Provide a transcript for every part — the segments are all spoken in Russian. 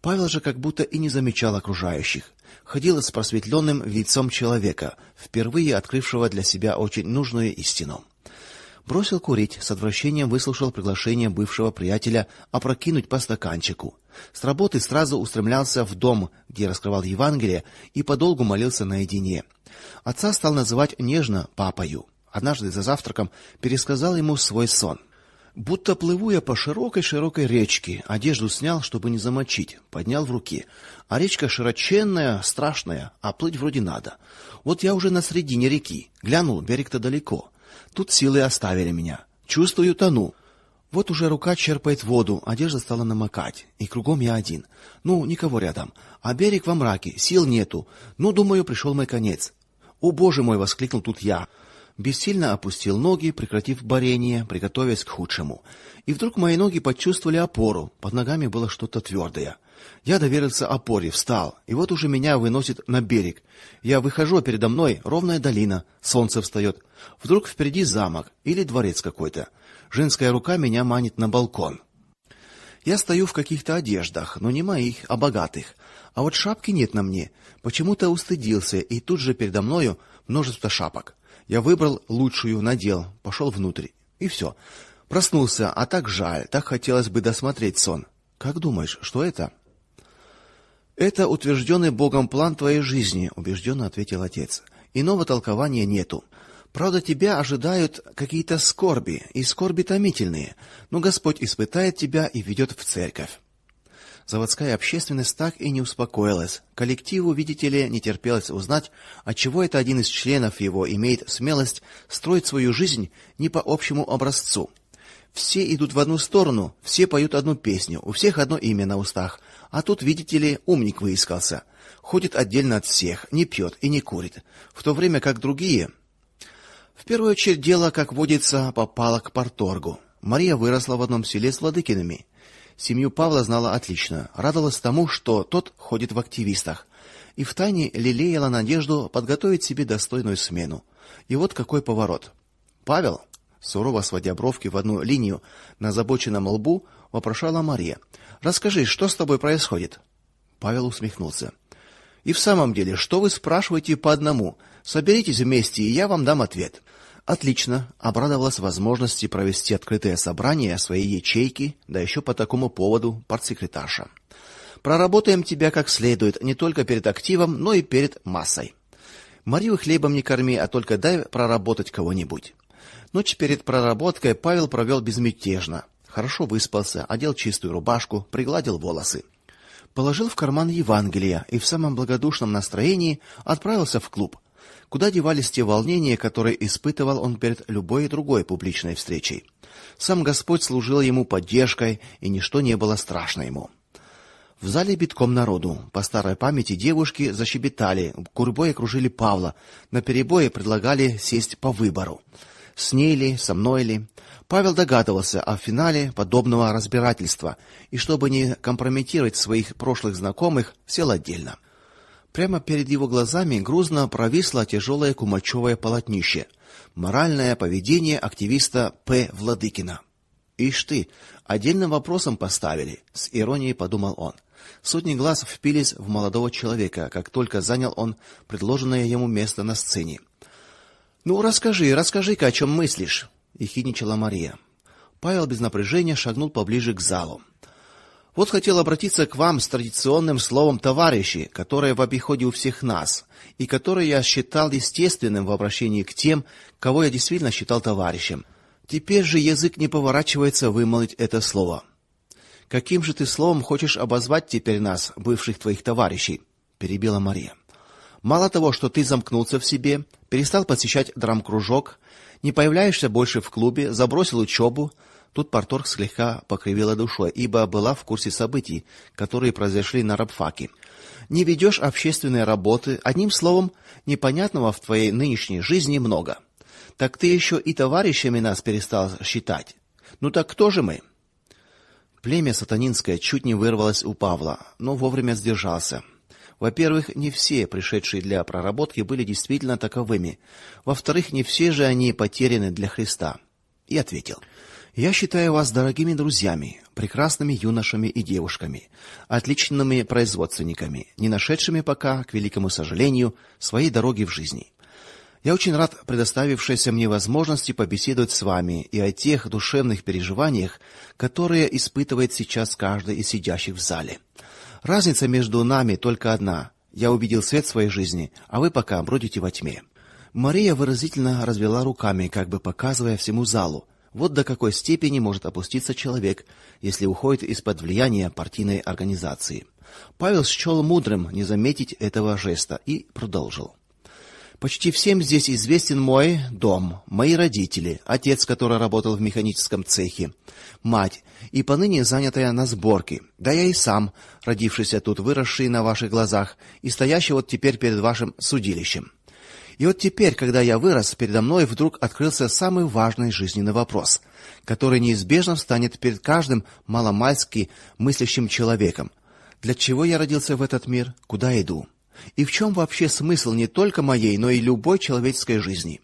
Павел же как будто и не замечал окружающих. Ходил с просветленным лицом человека, впервые открывшего для себя очень нужную истину. Бросил курить, с отвращением выслушал приглашение бывшего приятеля опрокинуть по стаканчику. С работы сразу устремлялся в дом, где раскрывал Евангелие и подолгу молился наедине. Отца стал называть нежно папою. Однажды за завтраком пересказал ему свой сон. Будто плыву я по широкой-широкой речке, одежду снял, чтобы не замочить, поднял в руки. А речка широченная, страшная, а плыть вроде надо. Вот я уже на середине реки. Глянул, берег-то далеко. Тут силы оставили меня. Чувствую, тону. Вот уже рука черпает воду, одежда стала намокать, и кругом я один. Ну, никого рядом. А берег во мраке, сил нету. Ну, думаю, пришел мой конец. "О, боже мой", воскликнул тут я. Бессильно опустил ноги, прекратив борение, приготовясь к худшему. И вдруг мои ноги почувствовали опору. Под ногами было что-то твердое. Я доверился опоре, встал, и вот уже меня выносит на берег. Я выхожу, а передо мной ровная долина, солнце встает. Вдруг впереди замок или дворец какой-то. Женская рука меня манит на балкон. Я стою в каких-то одеждах, но не моих, а богатых. А вот шапки нет на мне. Почему-то устыдился, и тут же передо мною множество шапок. Я выбрал лучшую, надел, пошел внутрь. И все. Проснулся, а так жаль, так хотелось бы досмотреть сон. Как думаешь, что это? Это утвержденный Богом план твоей жизни, убежденно ответил отец. Иного толкования нету. Правда, тебя ожидают какие-то скорби, и скорби томительные. Но Господь испытает тебя и ведет в церковь. Заводская общественность так и не успокоилась. Коллективу, видите ли, не терпелось узнать, отчего это один из членов его имеет смелость строить свою жизнь не по общему образцу. Все идут в одну сторону, все поют одну песню, у всех одно имя на устах, а тут, видите ли, умник выискался. Ходит отдельно от всех, не пьет и не курит, в то время как другие В первую очередь дело, как водится, попало к порторгу. Мария выросла в одном селе с Владыкиными. Семью Павла знала отлично, радовалась тому, что тот ходит в активистах, и втайне лелеяла надежду подготовить себе достойную смену. И вот какой поворот. Павел, сурово сводя бровки в одну линию на забоченном лбу, вопрошала Мария: Расскажи, что с тобой происходит? Павел усмехнулся. И в самом деле, что вы спрашиваете по одному? Соберитесь вместе, и я вам дам ответ. Отлично, обрадовалась возможности провести открытое собрание своей ячейки, да еще по такому поводу партсекретарша. Проработаем тебя как следует, не только перед активом, но и перед массой. Марию хлебом не корми, а только дай проработать кого-нибудь. Ночь перед проработкой Павел провел безмятежно. Хорошо выспался, одел чистую рубашку, пригладил волосы. Положил в карман Евангелие и в самом благодушном настроении отправился в клуб. Куда девались те волнения, которые испытывал он перед любой другой публичной встречей? Сам Господь служил ему поддержкой, и ничто не было страшно ему. В зале битком народу. По старой памяти девушки защебетали, гурьбой окружили Павла, на перебое предлагали сесть по выбору. С ней ли, со мной ли? Павел догадывался о финале подобного разбирательства и чтобы не компрометировать своих прошлых знакомых, сел отдельно. Прямо перед его глазами грузно провисло тяжелое кумачевое полотнище. Моральное поведение активиста П. Владыкина. Ишь ты, отдельным вопросом поставили, с иронией подумал он. Сотни глаз впились в молодого человека, как только занял он предложенное ему место на сцене. Ну, расскажи, расскажи-ка, о чем мыслишь ехидничала Мария. Павел без напряжения шагнул поближе к залу. Вот хотел обратиться к вам с традиционным словом товарищи, которое в обиходе у всех нас, и которое я считал естественным в обращении к тем, кого я действительно считал товарищем. Теперь же язык не поворачивается вымолвить это слово. Каким же ты словом хочешь обозвать теперь нас, бывших твоих товарищей? перебила Мария. Мало того, что ты замкнулся в себе, перестал посещать драм-кружок, не появляешься больше в клубе, забросил учебу. Тут Порторг слегка покривила душой, ибо была в курсе событий, которые произошли на рабфаке. Не ведешь общественные работы, одним словом, непонятного в твоей нынешней жизни много. Так ты еще и товарищами нас перестал считать. Ну так кто же мы? Племя сатанинское чуть не вырвалось у Павла, но вовремя сдержался. Во-первых, не все пришедшие для проработки были действительно таковыми. Во-вторых, не все же они потеряны для Христа. И ответил: Я считаю вас дорогими друзьями, прекрасными юношами и девушками, отличными производственниками, не нашедшими пока, к великому сожалению, своей дороги в жизни. Я очень рад предоставившейся мне возможности побеседовать с вами и о тех душевных переживаниях, которые испытывает сейчас каждый из сидящих в зале. Разница между нами только одна: я увидел свет своей жизни, а вы пока бродите во тьме. Мария выразительно развела руками, как бы показывая всему залу: вот до какой степени может опуститься человек, если уходит из-под влияния партийной организации. Павел счел мудрым не заметить этого жеста и продолжил: Почти всем здесь известен мой дом, мои родители, отец, который работал в механическом цехе, мать и поныне занятая на сборке. Да я и сам, родившийся тут, выросший на ваших глазах и стоящий вот теперь перед вашим судилищем. И вот теперь, когда я вырос, передо мной вдруг открылся самый важный жизненный вопрос, который неизбежно встанет перед каждым маломальски мыслящим человеком. Для чего я родился в этот мир? Куда иду? И в чем вообще смысл не только моей, но и любой человеческой жизни?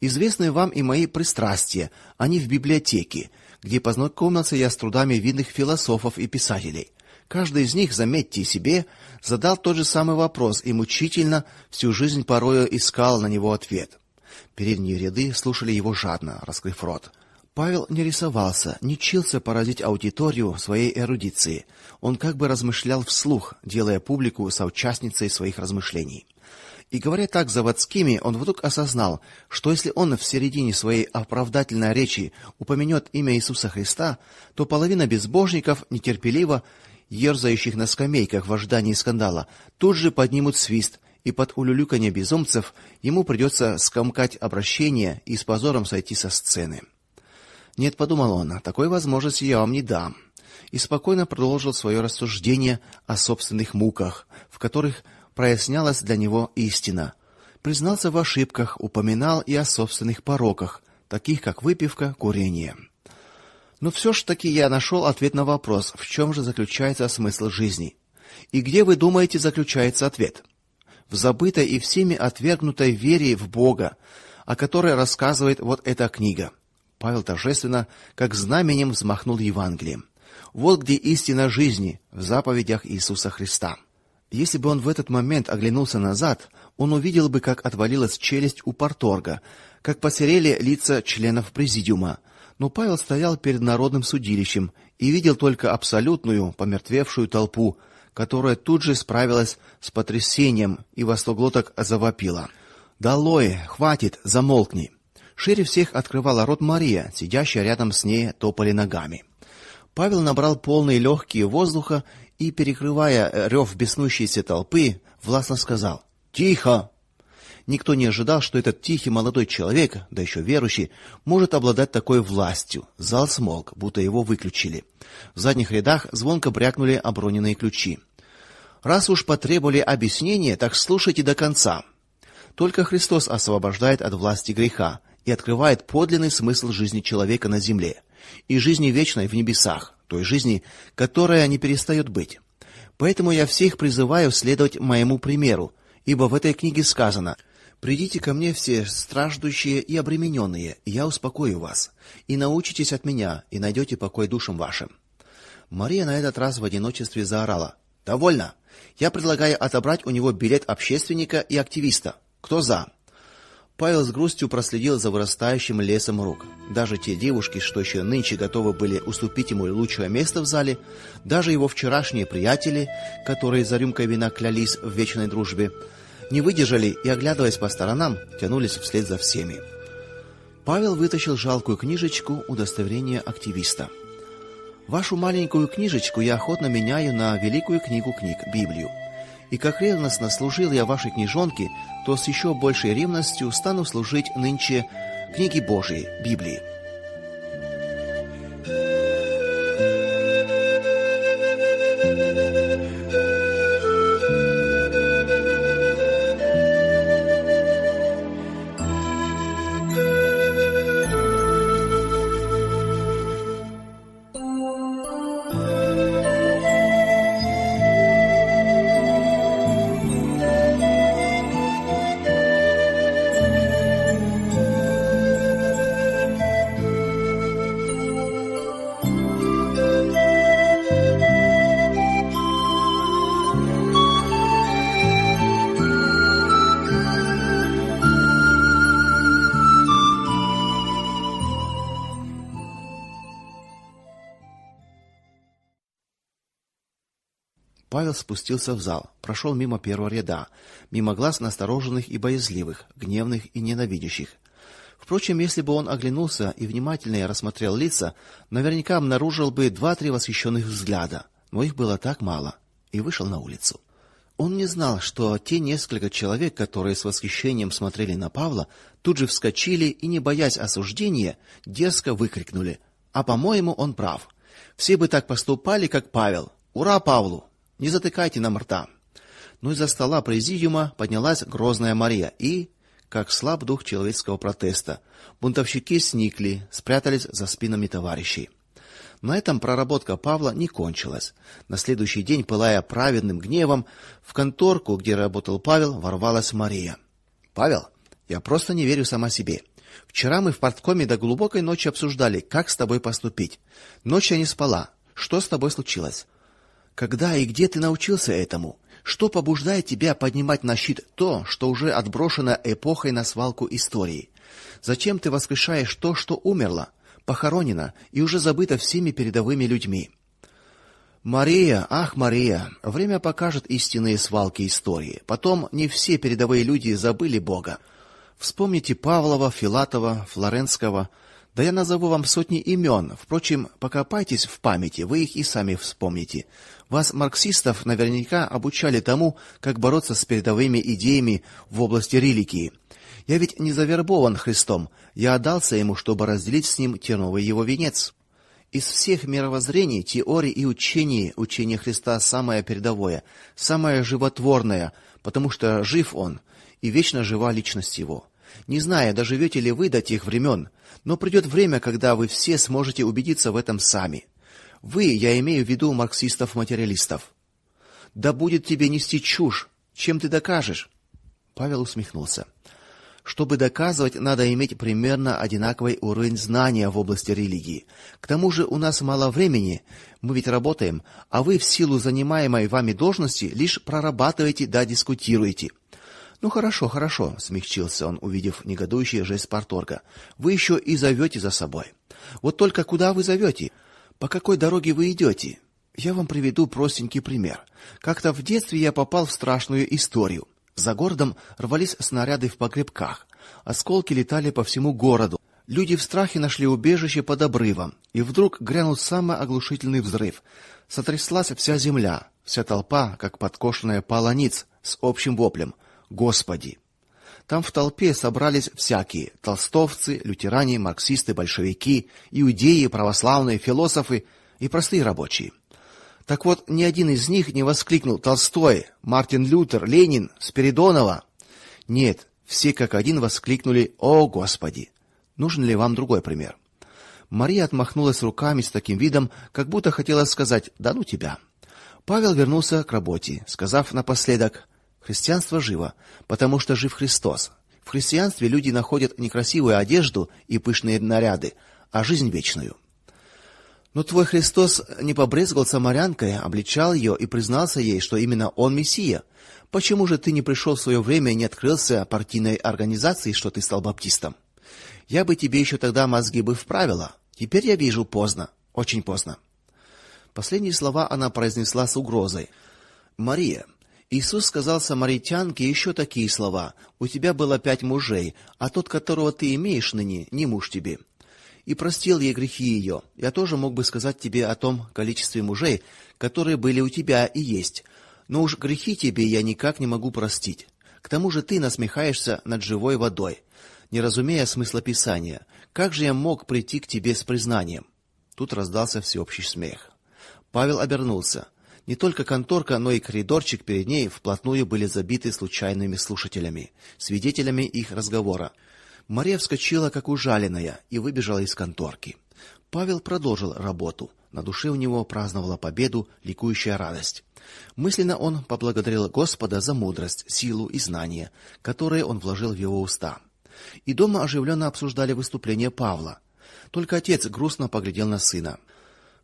Известны вам и мои пристрастия, они в библиотеке, где познакомился я с трудами видных философов и писателей. Каждый из них, заметьте себе, задал тот же самый вопрос и мучительно всю жизнь порою искал на него ответ. Передние ряды слушали его жадно, раскрыв рот. Павел не рисовался, не чился поразить аудиторию своей эрудицией. Он как бы размышлял вслух, делая публику соучастницей своих размышлений. И говоря так заводскими, он вдруг осознал, что если он в середине своей оправдательной речи упомянет имя Иисуса Христа, то половина безбожников нетерпеливо ерзающих на скамейках в ожидании скандала, тут же поднимут свист, и под улюлюканье безумцев ему придется скомкать обращение и с позором сойти со сцены. Нет, подумал он, такой возможности я вам не дам. И спокойно продолжил свое рассуждение о собственных муках, в которых прояснялась для него истина. Признался в ошибках, упоминал и о собственных пороках, таких как выпивка, курение. Но все ж таки я нашел ответ на вопрос, в чем же заключается смысл жизни. И где вы думаете заключается ответ? В забытой и всеми отвергнутой вере в Бога, о которой рассказывает вот эта книга. Павел торжественно, как знаменем взмахнул Евангелием. Вот где истина жизни в заповедях Иисуса Христа. Если бы он в этот момент оглянулся назад, он увидел бы, как отвалилась челюсть у порторга, как посерели лица членов президиума, но Павел стоял перед народным судилищем и видел только абсолютную помертвевшую толпу, которая тут же справилась с потрясением и во завопила: "Долой, хватит, замолкни!" Шире всех открывала рот Мария, сидящая рядом с ней, топали ногами. Павел набрал полные легкие воздуха и, перекрывая рев беснующейся толпы, властно сказал: "Тихо!" Никто не ожидал, что этот тихий молодой человек, да еще верующий, может обладать такой властью. Зал смолк, будто его выключили. В задних рядах звонко брякнули оброненные ключи. Раз уж потребовали объяснения, так слушайте до конца. Только Христос освобождает от власти греха и открывает подлинный смысл жизни человека на земле и жизни вечной в небесах, той жизни, которая не перестает быть. Поэтому я всех призываю следовать моему примеру, ибо в этой книге сказано: Придите ко мне все страждущие и обремененные, я успокою вас. И научитесь от меня, и найдете покой душам вашим. Мария на этот раз в одиночестве заорала: "Довольно. Я предлагаю отобрать у него билет общественника и активиста. Кто за?" Павел с грустью проследил за вырастающим лесом рук. Даже те девушки, что еще нынче готовы были уступить ему лучшее место в зале, даже его вчерашние приятели, которые за рюмкой вина клялись в вечной дружбе, не выдержали и, оглядываясь по сторонам, тянулись вслед за всеми. Павел вытащил жалкую книжечку удостоверения активиста. Вашу маленькую книжечку я охотно меняю на великую книгу книг Библию. И как ревностно служил я вашей книжонке, то с еще большей ревностью стану служить нынче книге Божией, Библии. Павел спустился в зал, прошел мимо первого ряда, мимо глаз настороженных и боязливых, гневных и ненавидящих. Впрочем, если бы он оглянулся и внимательнее рассмотрел лица, наверняка обнаружил бы два-три восхищенных взгляда, но их было так мало, и вышел на улицу. Он не знал, что те несколько человек, которые с восхищением смотрели на Павла, тут же вскочили и, не боясь осуждения, дерзко выкрикнули: "А по-моему, он прав. Все бы так поступали, как Павел. Ура Павлу! Не затыкайте нам рта". Но из-за стола президиума поднялась грозная Мария и как слаб дух человеческого протеста. Бунтовщики сникли, спрятались за спинами товарищей. На этом проработка Павла не кончилась. На следующий день, пылая праведным гневом, в конторку, где работал Павел, ворвалась Мария. Павел, я просто не верю сама себе. Вчера мы в парткоме до глубокой ночи обсуждали, как с тобой поступить. Ночью я не спала. Что с тобой случилось? Когда и где ты научился этому? Что побуждает тебя поднимать на щит то, что уже отброшено эпохой на свалку истории? Зачем ты воскрешаешь то, что умерло, похоронено и уже забыто всеми передовыми людьми? Мария, ах, Мария, время покажет истинные свалки истории. Потом не все передовые люди забыли Бога. Вспомните Павлова, Филатова, Флоренского, да я назову вам сотни имен. Впрочем, покопайтесь в памяти, вы их и сами вспомните. Вас марксистов наверняка обучали тому, как бороться с передовыми идеями в области религии. Я ведь не завербован Христом, я отдался ему, чтобы разделить с ним терновый его венец. Из всех мировоззрений, теорий и учений учение Христа самое передовое, самое животворное, потому что жив он, и вечно жива личность его. Не знаю, доживете ли вы до тех времен, но придет время, когда вы все сможете убедиться в этом сами. Вы, я имею в виду марксистов-материалистов. Да будет тебе нести чушь, чем ты докажешь? Павел усмехнулся. Чтобы доказывать, надо иметь примерно одинаковый уровень знания в области религии. К тому же у нас мало времени, мы ведь работаем, а вы в силу занимаемой вами должности лишь прорабатываете да дискутируете. Ну хорошо, хорошо, смягчился он, увидев негодующий жест парторга. Вы еще и зовете за собой. Вот только куда вы зовете? По какой дороге вы идете? Я вам приведу простенький пример. Как-то в детстве я попал в страшную историю. За городом рвались снаряды в погребках. Осколки летали по всему городу. Люди в страхе нашли убежище под обрывом, и вдруг грянул самый оглушительный взрыв. Сотряслась вся земля, вся толпа, как подкошенная пала ниц, с общим воплем: Господи. Там в толпе собрались всякие: толстовцы, лютеране, марксисты, большевики, иудеи, православные, философы и простые рабочие. Так вот, ни один из них не воскликнул: "Толстой, Мартин Лютер, Ленин, Спиридонова". Нет, все как один воскликнули: "О, Господи!" Нужен ли вам другой пример? Мария отмахнулась руками с таким видом, как будто хотела сказать: "Да ну тебя". Павел вернулся к работе, сказав напоследок: Христианство живо, потому что жив Христос. В христианстве люди находят не красивую одежду и пышные наряды, а жизнь вечную. Но твой Христос не побрезгал самарянкой, обличал ее и признался ей, что именно он Мессия. Почему же ты не пришел в свое время и не открылся партийной организации, что ты стал баптистом? Я бы тебе еще тогда мозги бы вправила. Теперь я вижу поздно, очень поздно. Последние слова она произнесла с угрозой. Мария, Иисус сказал самаритянке еще такие слова: "У тебя было пять мужей, а тот, которого ты имеешь ныне, не муж тебе". И простил ей грехи ее. Я тоже мог бы сказать тебе о том количестве мужей, которые были у тебя и есть. Но уж грехи тебе я никак не могу простить. К тому же ты насмехаешься над живой водой, не разумея смысла Писания. Как же я мог прийти к тебе с признанием? Тут раздался всеобщий смех. Павел обернулся. Не только конторка, но и коридорчик перед ней вплотную были забиты случайными слушателями, свидетелями их разговора. Мария вскочила как ужаленная и выбежала из конторки. Павел продолжил работу. На душе у него праздновала победу ликующая радость. Мысленно он поблагодарил Господа за мудрость, силу и знания, которые он вложил в его уста. И дома оживленно обсуждали выступление Павла. Только отец грустно поглядел на сына.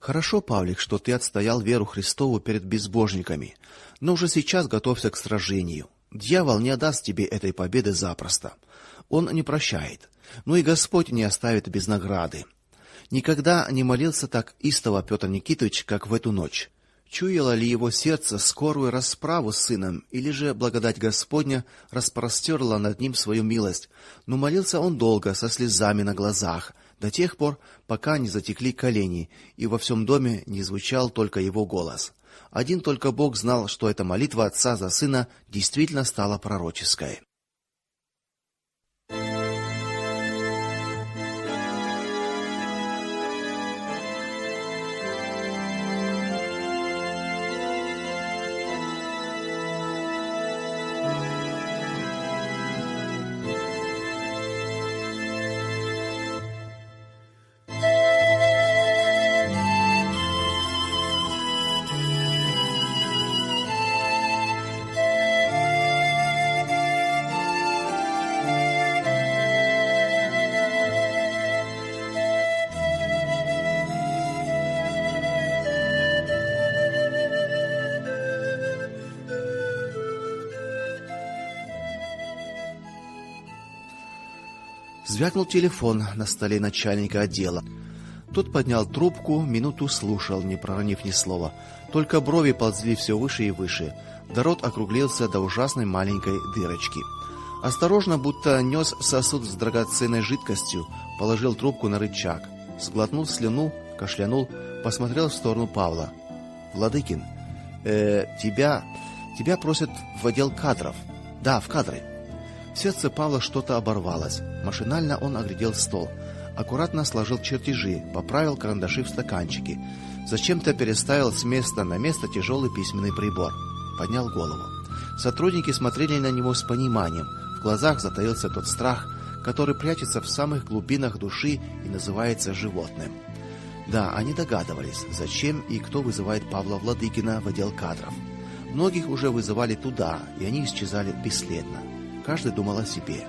Хорошо, Павлик, что ты отстоял веру Христову перед безбожниками, но уже сейчас готовься к сражению. Дьявол не отдаст тебе этой победы запросто. Он не прощает. Но и Господь не оставит без награды. Никогда не молился так истово Петр Никитович, как в эту ночь. Чуяло ли его сердце скорую расправу с сыном, или же благодать Господня распростерла над ним свою милость? Но молился он долго, со слезами на глазах, до тех пор, пока не затекли колени, и во всем доме не звучал только его голос. Один только Бог знал, что эта молитва отца за сына действительно стала пророческой. Звякнул телефон на столе начальника отдела. Тот поднял трубку, минуту слушал, не проронив ни слова. Только брови ползли все выше и выше. Да рот округлился до ужасной маленькой дырочки. Осторожно, будто нес сосуд с драгоценной жидкостью, положил трубку на рычаг, сглотнул слюну, кашлянул, посмотрел в сторону Павла. Владыкин, э, тебя тебя просят в отдел кадров. Да, в кадры. Сердце Павла что-то оборвалось. Машинально он оглядел стол, аккуратно сложил чертежи, поправил карандаши в стаканчике, зачем-то переставил с места на место тяжелый письменный прибор, поднял голову. Сотрудники смотрели на него с пониманием. В глазах затаился тот страх, который прячется в самых глубинах души и называется животным. Да, они догадывались, зачем и кто вызывает Павла Владыкина в отдел кадров. Многих уже вызывали туда, и они исчезали бесследно. Каждый думал о себе.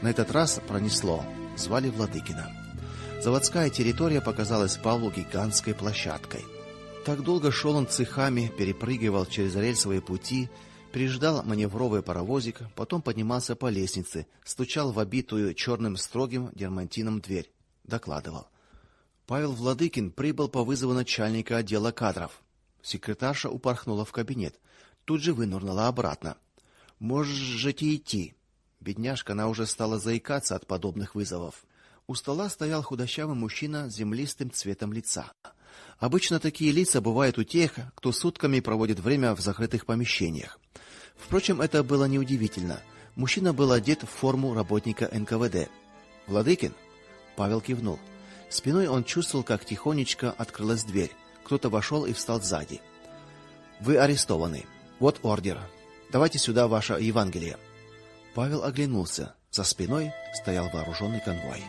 На этот раз пронесло. Звали Владыкина. Заводская территория показалась Павлу гигантской площадкой. Так долго шел он цехами, перепрыгивал через рельсовые пути, переждал маневровый паровозик, потом поднимался по лестнице, стучал в обитую черным строгим дермантином дверь, докладывал: Павел Владыкин прибыл по вызову начальника отдела кадров. Секретарша упорхнула в кабинет, тут же вынырнула обратно. Можете идти. Бедняжка, она уже стала заикаться от подобных вызовов. У стола стоял худощавый мужчина с землистым цветом лица. Обычно такие лица бывают у тех, кто сутками проводит время в закрытых помещениях. Впрочем, это было неудивительно. Мужчина был одет в форму работника НКВД. Владыкин Павел кивнул. Спиной он чувствовал, как тихонечко открылась дверь. Кто-то вошел и встал сзади. Вы арестованы. Вот ордер. Давайте сюда ваше Евангелие. Павел оглянулся. За спиной стоял вооруженный конвой.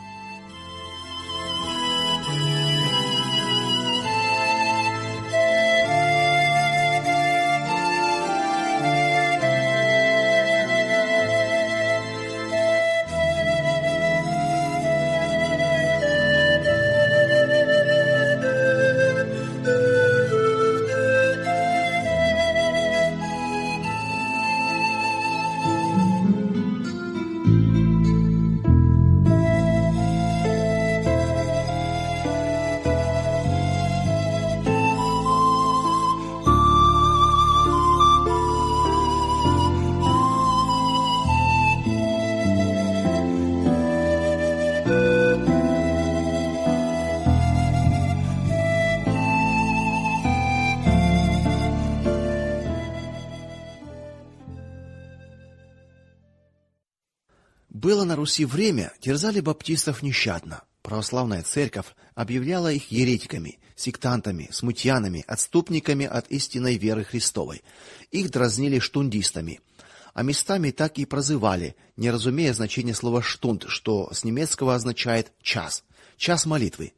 Руси время, терзали баптистов нещадно. Православная церковь объявляла их еретиками, сектантами, смутьянами, отступниками от истинной веры Христовой. Их дразнили штундистами, а местами так и прозывали, не разумея значения слова штунд, что с немецкого означает час, час молитвы.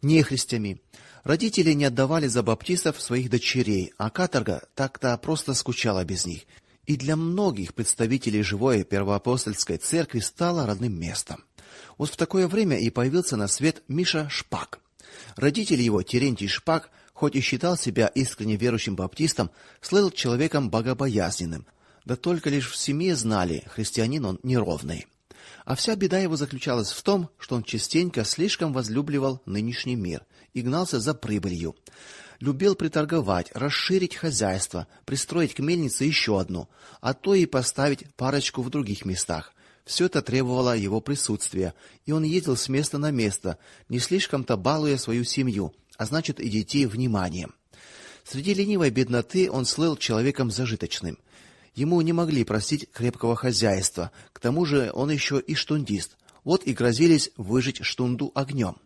Нехристями. Родители не отдавали за баптистов своих дочерей, а каторга так-то просто скучала без них и для многих представителей живой первоапостольской церкви стала родным местом. Вот в такое время и появился на свет Миша Шпак. Родители его, Терентий Шпак, хоть и считал себя искренне верующим баптистом, слыл человеком богобоязненным. Да только лишь в семье знали, христианин он неровный. А вся беда его заключалась в том, что он частенько слишком возлюбливал нынешний мир и гнался за прибылью. Любил приторговать, расширить хозяйство, пристроить к мельнице еще одну, а то и поставить парочку в других местах. Все это требовало его присутствия, и он ездил с места на место, не слишком-то балуя свою семью, а значит и детей вниманием. Среди ленивой бедноты он слыл человеком зажиточным. Ему не могли простить крепкого хозяйства. К тому же он еще и штундист. Вот и грозились выжечь штунду огнем.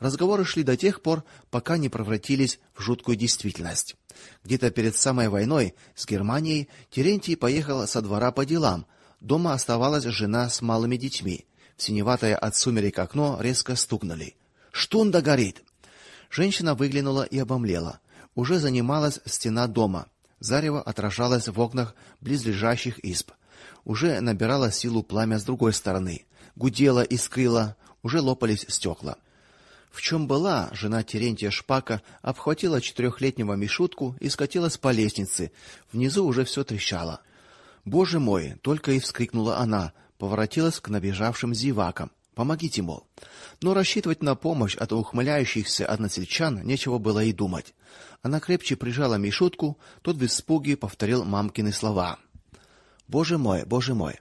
Разговоры шли до тех пор, пока не превратились в жуткую действительность. Где-то перед самой войной с Германией Терентий поехал со двора по делам. Дома оставалась жена с малыми детьми. В синеватое от сумерек окно резко стукнули. Штунда горит. Женщина выглянула и обомлела. Уже занималась стена дома. Зарево отражалось в окнах близлежащих изб. Уже набирало силу пламя с другой стороны. Гудело, искрило, уже лопались стекла. В чем была, жена Терентия Шпака обхватила четырехлетнего Мишутку и скатилась по лестнице. Внизу уже все трещало. "Боже мой!" только и вскрикнула она, поворотилась к набежавшим зевакам. Помогите, мол. Но рассчитывать на помощь от ухмыляющихся односельчан нечего было и думать. Она крепче прижала Мишутку, тот в испуге повторил мамкины слова. Боже мой, боже мой.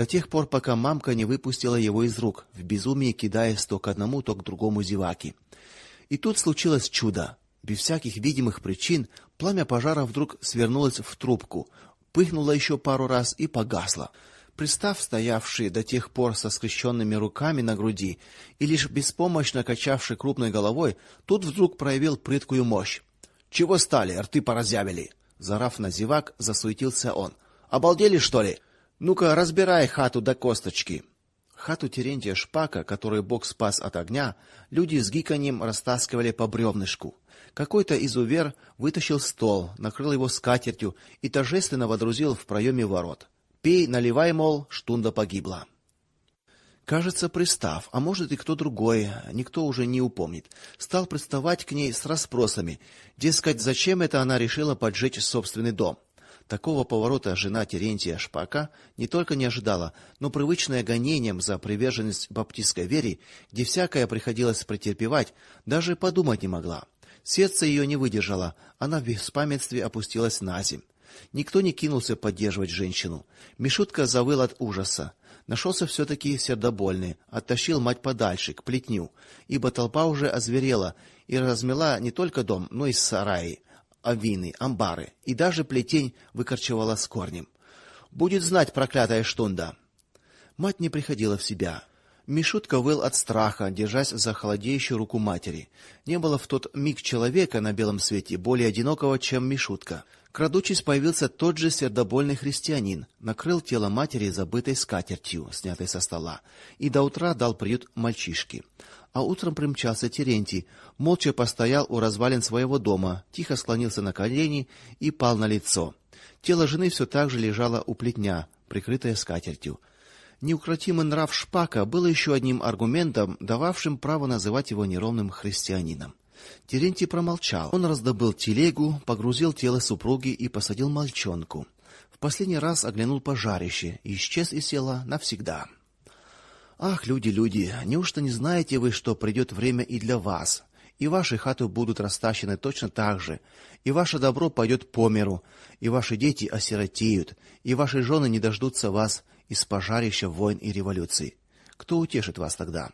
До тех пор, пока мамка не выпустила его из рук, в безумии кидаясь то к одному, то к другому зеваки. И тут случилось чудо. Без всяких видимых причин пламя пожара вдруг свернулось в трубку, пыхнуло еще пару раз и погасло. Пристав, стоявший до тех пор со скрещенными руками на груди и лишь беспомощно качавший крупной головой, тут вдруг проявил прыткую мощь. Чего стали, рты поразявили? Зарав на зевак, засуетился он. Обалдели, что ли? Ну-ка, разбирай хату до косточки. Хату Терентия Шпака, который Бог спас от огня, люди с гиканьем растаскивали по бревнышку. Какой-то изувер вытащил стол, накрыл его скатертью и торжественно водрузил в проеме ворот. Пей, наливай, мол, штунда погибла. Кажется, пристав, а может и кто другой, никто уже не упомнит, стал приставать к ней с расспросами, дескать, зачем это она решила поджечь собственный дом. Такого поворота жена Терентия Шпака не только не ожидала, но привычная гонением за приверженность баптистской вере, где всякое приходилось претерпевать, даже подумать не могла. Сердце ее не выдержало, она в беспамятстве опустилась на земь. Никто не кинулся поддерживать женщину. Мишутка завыл от ужаса. Нашелся все таки сердобольный, оттащил мать подальше к плетню, ибо толпа уже озверела и размела не только дом, но и сараи, авины, амбары, и даже плетень выкорчевала с корнем. Будет знать проклятая штунда. Мать не приходила в себя. Мишутка выл от страха, держась за холодеющую руку матери. Не было в тот миг человека на белом свете более одинокого, чем Мишутка. Крадучись появился тот же сердобольный христианин, накрыл тело матери забытой скатертью, снятой со стола, и до утра дал приют мальчишке. А утром примчался Терентий, молча постоял у развалин своего дома, тихо склонился на колени и пал на лицо. Тело жены все так же лежало у плетня, прикрытое скатертью. Неукротимый нрав Шпака был еще одним аргументом, дававшим право называть его неровным христианином. Терентий промолчал. Он раздобыл телегу, погрузил тело супруги и посадил мальчонку. В последний раз оглянул пожарище и исчез из села навсегда. Ах, люди, люди, неужто не знаете вы, что придет время и для вас? И ваши хаты будут растащены точно так же, и ваше добро пойдет по миру, и ваши дети осиротеют, и ваши жены не дождутся вас из пожарища войн и революций. Кто утешит вас тогда?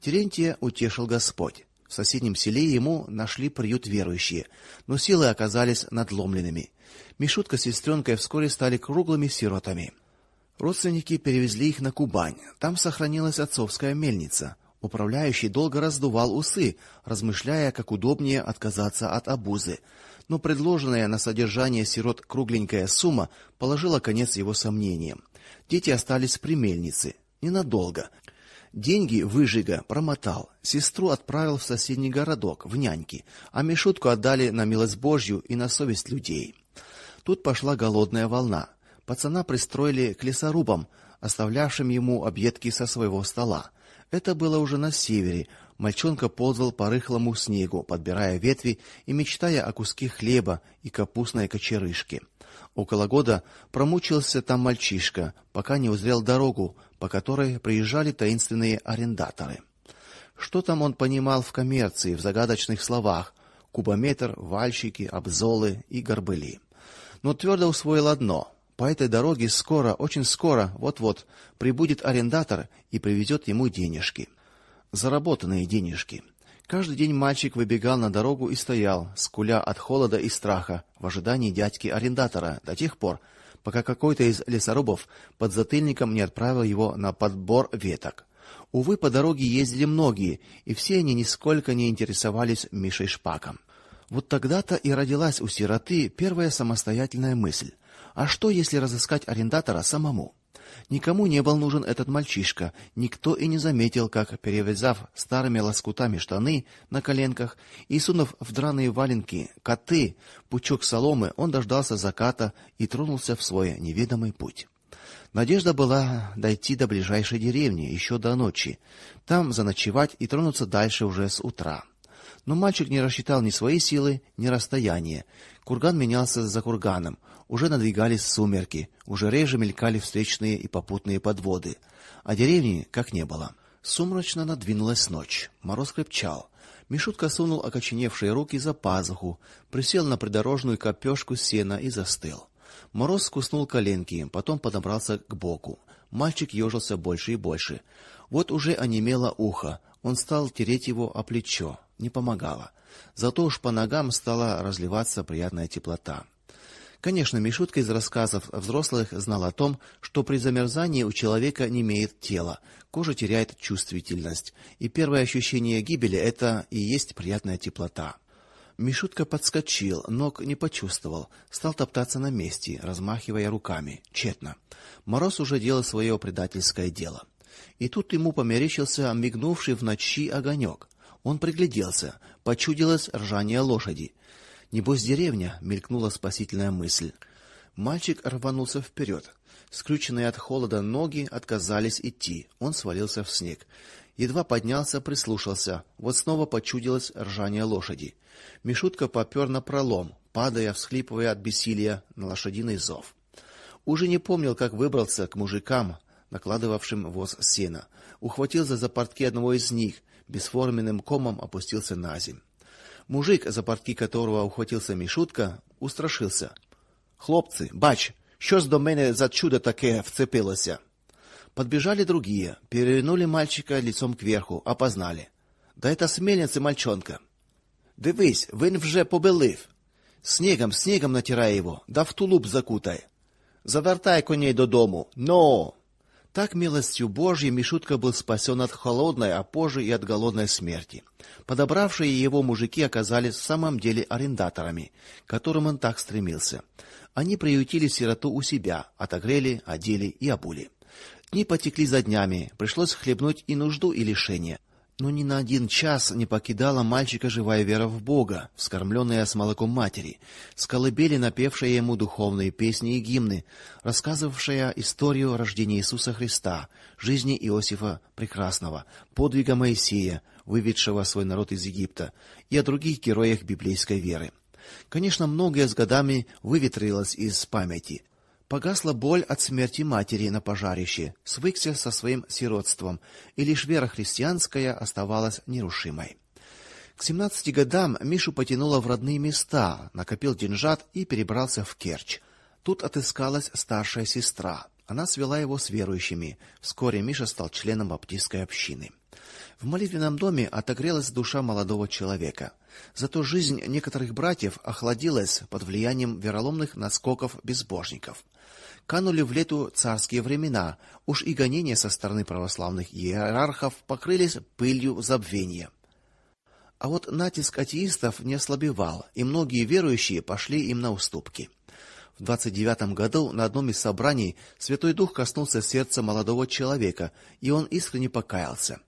Терентия утешил Господь. В соседнем селе ему нашли приют верующие, но силы оказались надломленными. Мишутка с сестренкой вскоре стали круглыми сиротами. Родственники перевезли их на Кубань. Там сохранилась отцовская мельница. Управляющий долго раздувал усы, размышляя, как удобнее отказаться от обузы. Но предложенная на содержание сирот кругленькая сумма положила конец его сомнениям. Дети остались при мельнице ненадолго. Деньги выжига промотал. Сестру отправил в соседний городок в няньки, а Мишутку отдали на милость Божью и на совесть людей. Тут пошла голодная волна. Пацана пристроили к лесорубам, оставлявшим ему объедки со своего стола. Это было уже на севере. Мальчонка ползал по рыхлому снегу, подбирая ветви и мечтая о куске хлеба и капустной кочерышке. Около года промучился там мальчишка, пока не узрел дорогу, по которой приезжали таинственные арендаторы. Что там он понимал в коммерции, в загадочных словах: кубометр, вальщики, обзолы и горбыли. Но твердо усвоил одно: по этой дороге скоро, очень скоро, вот-вот прибудет арендатор и привезет ему денежки. Заработанные денежки. Каждый день мальчик выбегал на дорогу и стоял, скуля от холода и страха, в ожидании дядьки-арендатора до тех пор, пока какой-то из лесорубов под затыльником не отправил его на подбор веток. Увы, по дороге ездили многие, и все они нисколько не интересовались Мишей Шпаком. Вот тогда-то и родилась у сироты первая самостоятельная мысль: а что, если разыскать арендатора самому? Никому не был нужен этот мальчишка, никто и не заметил, как перевязав старыми лоскутами штаны на коленках и сунув в драные валенки коты пучок соломы, он дождался заката и тронулся в свой неведомый путь. Надежда была дойти до ближайшей деревни еще до ночи, там заночевать и тронуться дальше уже с утра. Но мальчик не рассчитал ни свои силы, ни расстояние. Курган менялся за курганом. Уже надвигались сумерки, уже реже мелькали встречные и попутные подводы, а деревни как не было. Сумрачно надвинулась ночь. Мороз крепчал. Мишутка сунул окоченевшие руки за пазуху, присел на придорожную копешку сена и застыл. Мороз скуснул коленки, потом подобрался к боку. Мальчик ежился больше и больше. Вот уже онемело ухо. Он стал тереть его о плечо. Не помогало. Зато уж по ногам стала разливаться приятная теплота. Конечно, Мишутка из рассказов взрослых знал о том, что при замерзании у человека не имеет тела, кожа теряет чувствительность, и первое ощущение гибели это и есть приятная теплота. Мишутка подскочил, ног не почувствовал, стал топтаться на месте, размахивая руками. Тщетно. Мороз уже делал свое предательское дело. И тут ему померещился мигнувший в ночи огонек. Он пригляделся, почудилось ржание лошади. Небось деревня, мелькнула спасительная мысль. Мальчик рванулся вперед. Скрюченные от холода ноги отказались идти. Он свалился в снег. Едва поднялся, прислушался. Вот снова почудилось ржание лошади. Мишутка попёр на пролом, падая, всхлипывая от бессилия на лошадиный зов. Уже не помнил, как выбрался к мужикам, накладывавшим воз сена. Ухватил за запортки одного из них, бесформенным комом опустился на земь. Мужик, за портки которого ухватился Мишутка, устрашился. Хлопцы, бач, щось до мене за чудо таке вцепилося. Подбежали другие, перевернули мальчика лицом кверху, опознали. Да это с мельниці мальчонка. Дивись, він вже побелив. Снегом, снегом натирай его, да в тулуп закутай. Завертай коней додому. Но! Так милостью Божьей Мишутка был спасен от холодной, а позже и от голодной смерти. Подобравшие его мужики оказались в самом деле арендаторами, к которым он так стремился. Они приютили сироту у себя, отогрели, одели и обули. Дни потекли за днями, пришлось хлебнуть и нужду, и лишение. Но ни на один час не покидала мальчика живая вера в Бога, вскормленная с молоком матери, с колыбели напевшая ему духовные песни и гимны, рассказывавшая историю рождения Иисуса Христа, жизни Иосифа Прекрасного, подвига Моисея, выведшего свой народ из Египта, и о других героях библейской веры. Конечно, многое с годами выветрилось из памяти. Погасла боль от смерти матери на пожарище, свыкся со своим сиротством, и лишь вера христианская оставалась нерушимой. К семнадцати годам Мишу потянуло в родные места, накопил деньжат и перебрался в Керчь. Тут отыскалась старшая сестра. Она свела его с верующими. Вскоре Миша стал членом баптистской общины. В молитвенном доме отогрелась душа молодого человека. Зато жизнь некоторых братьев охладилась под влиянием вероломных наскоков безбожников. Канули в лету царские времена, уж и гонения со стороны православных иерархов покрылись пылью забвения. А вот натиск атеистов не ослабевал, и многие верующие пошли им на уступки. В 29 году на одном из собраний Святой Дух коснулся сердца молодого человека, и он искренне покаялся.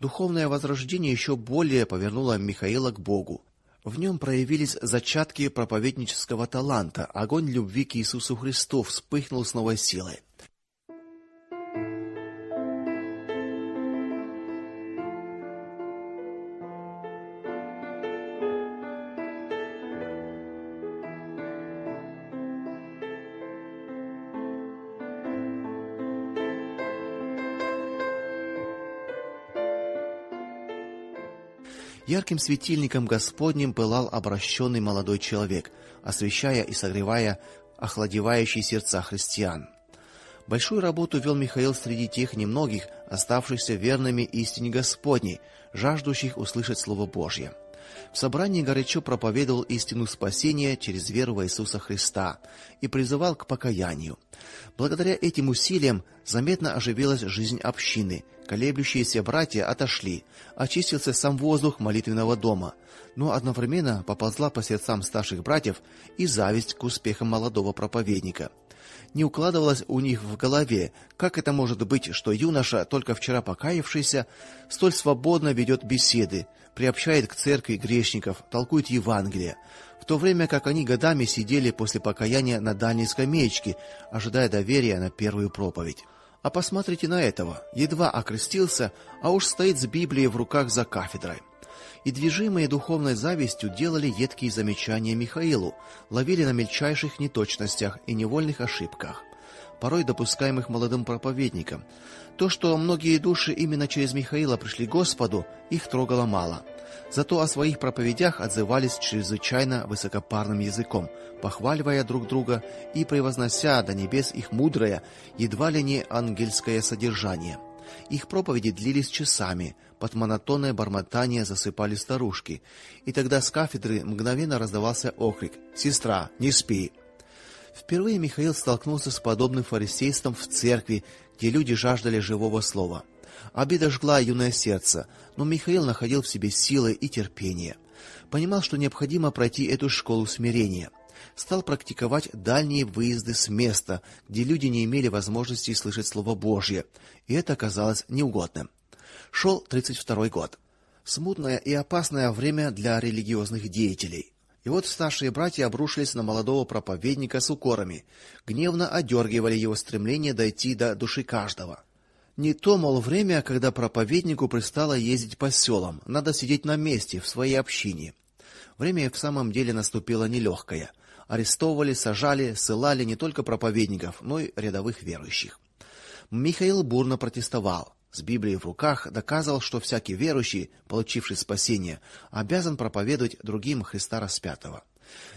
Духовное возрождение еще более повернуло Михаила к Богу. В нем проявились зачатки проповеднического таланта. Огонь любви к Иисусу Христу вспыхнул с новой силой. Ярким светильником Господним пылал обращенный молодой человек, освещая и согревая охладевающие сердца христиан. Большую работу вел Михаил среди тех немногих, оставшихся верными истине Господней, жаждущих услышать слово Божье. В собрании горячо проповедовал истину спасения через веру в Иисуса Христа и призывал к покаянию. Благодаря этим усилиям заметно оживилась жизнь общины. Колеблющиеся братья отошли, очистился сам воздух молитвенного дома, но одновременно поползла по сердцам старших братьев и зависть к успехам молодого проповедника. Не укладывалось у них в голове, как это может быть, что юноша, только вчера покаявшийся, столь свободно ведет беседы, приобщает к церкви грешников, толкует Евангелие, в то время как они годами сидели после покаяния на дальней скамеечке, ожидая доверия на первую проповедь. А посмотрите на этого, едва окрестился, а уж стоит с Библией в руках за кафедрой и движимые духовной завистью делали едкие замечания Михаилу, ловили на мельчайших неточностях и невольных ошибках, порой допускаемых молодым проповедником. То, что многие души именно через Михаила пришли к Господу, их трогало мало. Зато о своих проповедях отзывались чрезвычайно высокопарным языком, похваливая друг друга и превознося до небес их мудрое, едва ли не ангельское содержание. Их проповеди длились часами, под монотонное бормотание засыпали старушки, и тогда с кафедры мгновенно раздавался окрик: "Сестра, не спи!" Впервые Михаил столкнулся с подобным фарисейством в церкви, где люди жаждали живого слова. Обида жгла юное сердце, но Михаил находил в себе силы и терпение. Понимал, что необходимо пройти эту школу смирения стал практиковать дальние выезды с места, где люди не имели возможности слышать слово Божье, и это оказалось неугодным. Шел 32 год. Смутное и опасное время для религиозных деятелей. И вот старшие братья обрушились на молодого проповедника с укорами, гневно одергивали его стремление дойти до души каждого. Не то, мол, время, когда проповеднику пристало ездить по селам, надо сидеть на месте в своей общине. Время в самом деле наступило нелегкое арестовывали, сажали, ссылали не только проповедников, но и рядовых верующих. Михаил бурно протестовал. С Библией в руках доказывал, что всякий верующий, получивший спасение, обязан проповедовать другим Христа распятого.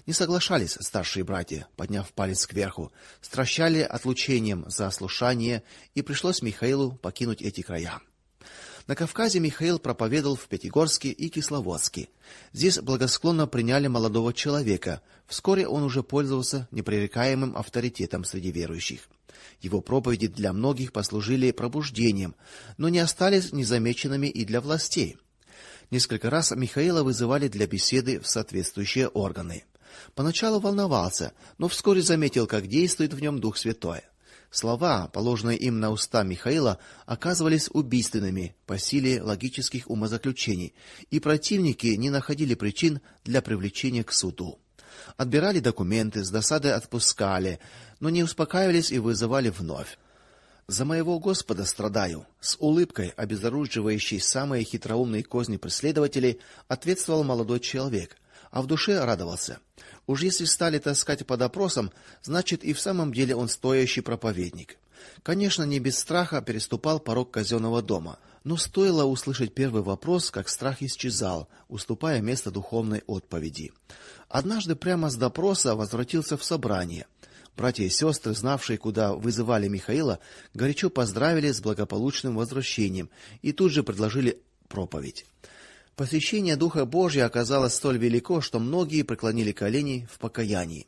Не соглашались старшие братья, подняв палец кверху, стращали отлучением за ослушание, и пришлось Михаилу покинуть эти края. На Кавказе Михаил проповедовал в Пятигорске и Кисловодске. Здесь благосклонно приняли молодого человека. Вскоре он уже пользовался непререкаемым авторитетом среди верующих. Его проповеди для многих послужили пробуждением, но не остались незамеченными и для властей. Несколько раз Михаила вызывали для беседы в соответствующие органы. Поначалу волновался, но вскоре заметил, как действует в нем Дух Святой. Слова, положенные им на уста Михаила, оказывались убийственными по силе логических умозаключений, и противники не находили причин для привлечения к суду. Отбирали документы, с досадой отпускали, но не успокаивались и вызывали вновь. За моего Господа страдаю, с улыбкой, обезоруживающей самые хитроумные козни преследователей, ответствовал молодой человек, а в душе радовался. Уж если стали таскать под опросом, значит и в самом деле он стоящий проповедник. Конечно, не без страха переступал порог казенного дома, но стоило услышать первый вопрос, как страх исчезал, уступая место духовной отповеди. Однажды прямо с допроса возвратился в собрание. Братья и сестры, знавшие, куда вызывали Михаила, горячо поздравили с благополучным возвращением и тут же предложили проповедь. Посвящение Духа Божия оказалось столь велико, что многие преклонили колени в покаянии.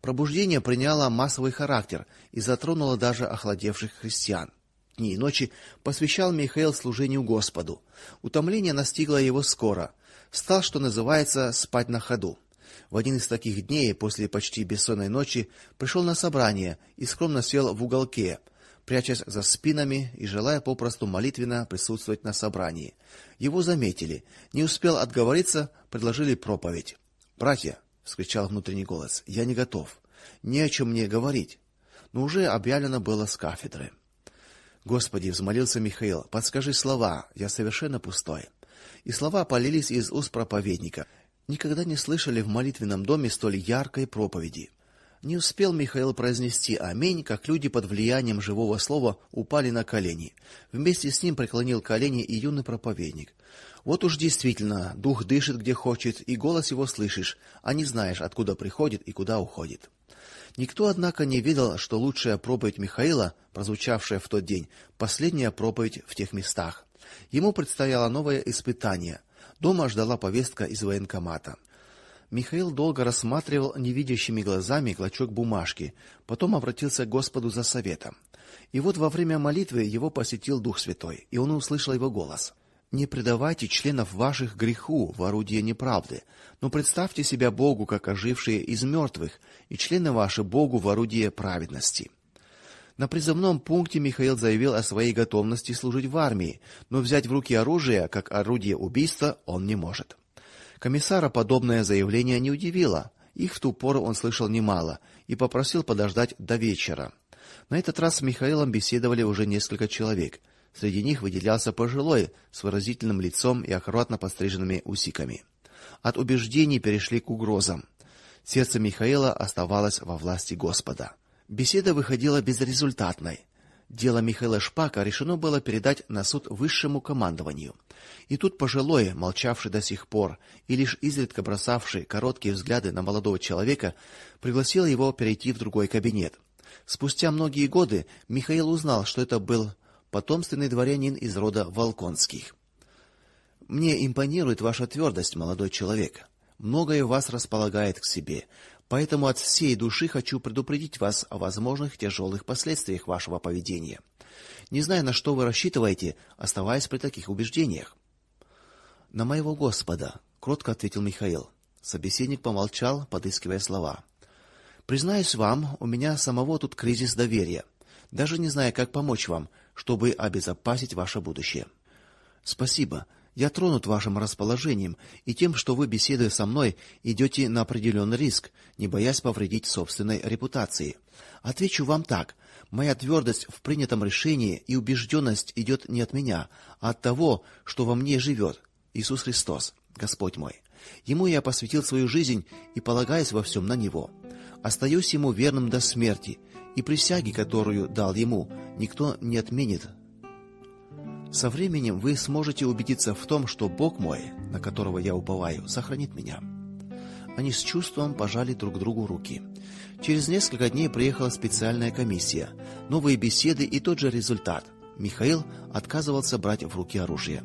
Пробуждение приняло массовый характер и затронуло даже охладевших христиан. Дни и ночи посвящал Михаил служению Господу. Утомление настигло его скоро. Стал, что называется, спать на ходу. В один из таких дней, после почти бессонной ночи, пришел на собрание и скромно сел в уголке, прячась за спинами и желая попросту молитвенно присутствовать на собрании. Его заметили. Не успел отговориться, предложили проповедь. "Братья", вскричал внутренний голос. "Я не готов. Не о чем мне говорить". Но уже объявлено было с кафедры. Господи, взмолился Михаил. Подскажи слова, я совершенно пустой. И слова полились из уст проповедника. Никогда не слышали в молитвенном доме столь яркой проповеди. Не успел Михаил произнести аминь, как люди под влиянием живого слова упали на колени. Вместе с ним преклонил колени и юный проповедник. Вот уж действительно, дух дышит где хочет, и голос его слышишь, а не знаешь, откуда приходит и куда уходит. Никто однако не ведал, что лучшая проповедь Михаила, прозвучавшая в тот день, последняя проповедь в тех местах. Ему предстояло новое испытание. Дома ждала повестка из военкомата. Михаил долго рассматривал невидящими глазами клочок бумажки, потом обратился к Господу за советом. И вот во время молитвы его посетил Дух Святой, и он услышал его голос. Не предавайте членов ваших греху в орудие неправды, но представьте себя Богу как ожившие из мертвых, и члены ваши Богу в орудие праведности. На призывном пункте Михаил заявил о своей готовности служить в армии, но взять в руки оружие как орудие убийства он не может. Комиссара подобное заявление не удивило. Их в ту пору он слышал немало и попросил подождать до вечера. На этот раз с Михаилом беседовали уже несколько человек. Среди них выделялся пожилой с выразительным лицом и аккуратно постриженными усиками. От убеждений перешли к угрозам. Сердце Михаила оставалось во власти Господа. Беседа выходила безрезультатной. Дело Михаила Шпака решено было передать на суд высшему командованию. И тут пожилой, молчавший до сих пор и лишь изредка бросавший короткие взгляды на молодого человека, пригласил его перейти в другой кабинет. Спустя многие годы Михаил узнал, что это был потомственный дворянин из рода Волконских. Мне импонирует ваша твердость, молодой человек. Многое вас располагает к себе, Поэтому от всей души хочу предупредить вас о возможных тяжелых последствиях вашего поведения. Не знаю, на что вы рассчитываете, оставаясь при таких убеждениях. На моего Господа, кротко ответил Михаил. Собеседник помолчал, подыскивая слова. Признаюсь вам, у меня самого тут кризис доверия. Даже не знаю, как помочь вам, чтобы обезопасить ваше будущее. Спасибо. Я тронут вашим расположением и тем, что вы, беседуя со мной, идете на определенный риск, не боясь повредить собственной репутации. Отвечу вам так: моя твердость в принятом решении и убежденность идет не от меня, а от того, что во мне живет Иисус Христос, Господь мой. Ему я посвятил свою жизнь и полагаюсь во всем на него. Остаюсь ему верным до смерти, и присяги, которую дал ему, никто не отменит со временем вы сможете убедиться в том, что Бог мой, на которого я уповаю, сохранит меня. Они с чувством пожали друг другу руки. Через несколько дней приехала специальная комиссия. Новые беседы и тот же результат. Михаил отказывался брать в руки оружие.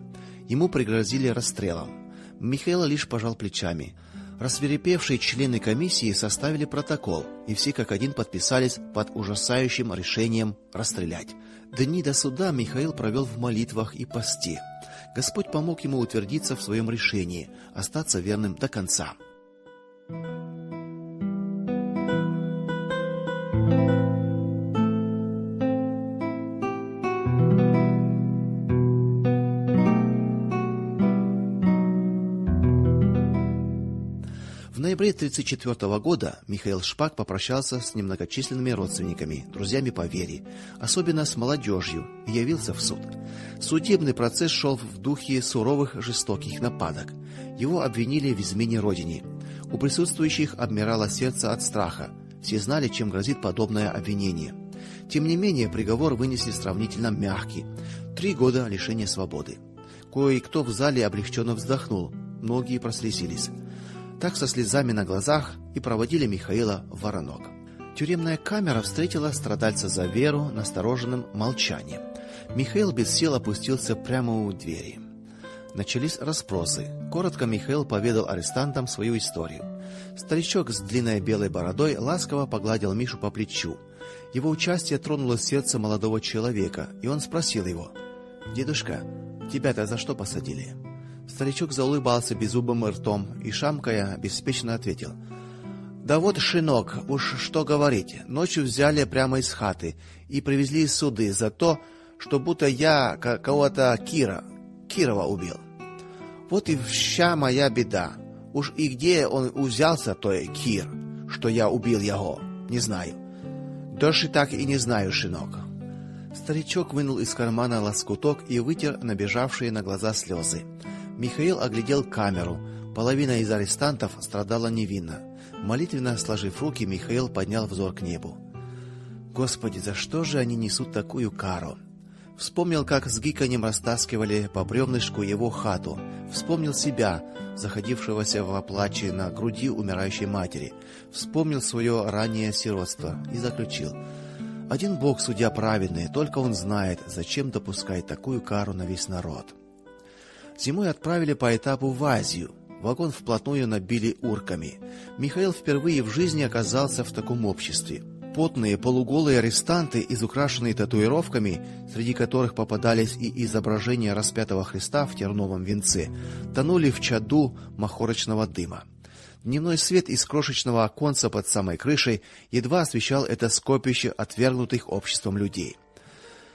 Ему пригрозили расстрелом. Михаил лишь пожал плечами. Рассверепевшие члены комиссии составили протокол, и все как один подписались под ужасающим решением расстрелять. Дни до суда Михаил провел в молитвах и посте. Господь помог ему утвердиться в своем решении остаться верным до конца. Ноябре 1934 года Михаил Шпак попрощался с немногочисленными родственниками, друзьями по вере, особенно с молодежью, и явился в суд. Судебный процесс шел в духе суровых жестоких нападок. Его обвинили в измене родине. У присутствующих обмирало сердце от страха. Все знали, чем грозит подобное обвинение. Тем не менее, приговор вынесли сравнительно мягкий три года лишения свободы. Кое-кто в зале облегченно вздохнул, многие прослезились так со слезами на глазах и проводили Михаила в Воронок. Тюремная камера встретила страдальца за веру настороженным молчанием. Михаил без сил опустился прямо у двери. Начались расспросы. Коротко Михаил поведал арестантам свою историю. Старичок с длинной белой бородой ласково погладил Мишу по плечу. Его участие тронуло сердце молодого человека, и он спросил его: "Дедушка, тебя-то за что посадили?" Старичок заулыбался беззубым ртом и шамкая беспечно ответил: "Да вот шинок, уж что говорить. Ночью взяли прямо из хаты и привезли из суды за то, что будто я кого-то Кира, Кирова убил. Вот и вся моя беда. Уж и где он взялся, той Кир, что я убил его, не знаю. Дальше так и не знаю, шинок. Старичок вынул из кармана лоскуток и вытер набежавшие на глаза слезы. Михаил оглядел камеру. Половина из арестантов страдала невинно. Молитвенно сложив руки, Михаил поднял взор к небу. Господи, за что же они несут такую кару? Вспомнил, как с гиканьем растаскивали по бревнышку его хату. Вспомнил себя, заходившегося в оплаче на груди умирающей матери. Вспомнил свое раннее сиротство и заключил: один Бог судья праведный, только он знает, зачем допускать такую кару на весь народ. Зимой отправили по этапу в Азию. Вагон вплотную набили урками. Михаил впервые в жизни оказался в таком обществе потные полуголые арестанты, изукрашенные татуировками, среди которых попадались и изображения распятого Христа в терновом венце, тонули в чаду махорочного дыма. Дневной свет из крошечного оконца под самой крышей едва освещал это скопище отвергнутых обществом людей.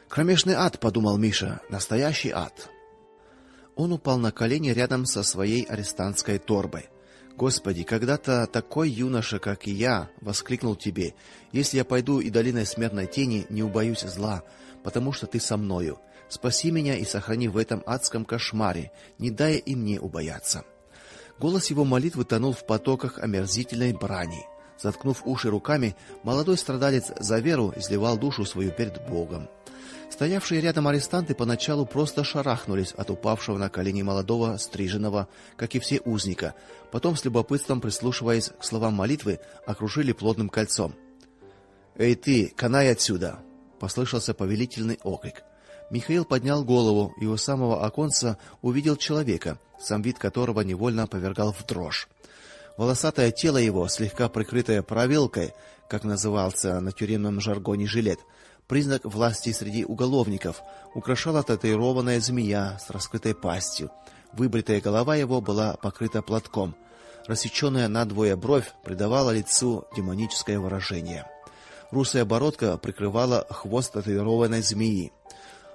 Кромешный ад, подумал Миша, настоящий ад. Он упал на колени рядом со своей арестантской торбой. Господи, когда-то такой юноша, как и я, воскликнул тебе: "Если я пойду и долиной смертной тени, не убоюсь зла, потому что ты со мною. Спаси меня и сохрани в этом адском кошмаре, не дай и мне убояться". Голос его молитвы тонул в потоках омерзительной брани. Заткнув уши руками, молодой страдалец за веру изливал душу свою перед Богом. Стоявшие рядом арестанты поначалу просто шарахнулись от упавшего на колени молодого стриженного, как и все узника. Потом с любопытством прислушиваясь к словам молитвы, окружили плотным кольцом. "Эй ты, канай отсюда!" послышался повелительный окрик. Михаил поднял голову и у самого оконца увидел человека, сам вид которого невольно повергал в дрожь. Волосатое тело его, слегка прикрытое провилкой, как назывался на тюремном жаргоне жилет, признак власти среди уголовников, украшала татуированная змея с раскрытой пастью. Выбритая голова его была покрыта платком. Рассеченная надвое бровь придавала лицу демоническое выражение. Русая бородка прикрывала хвост татуированной змеи.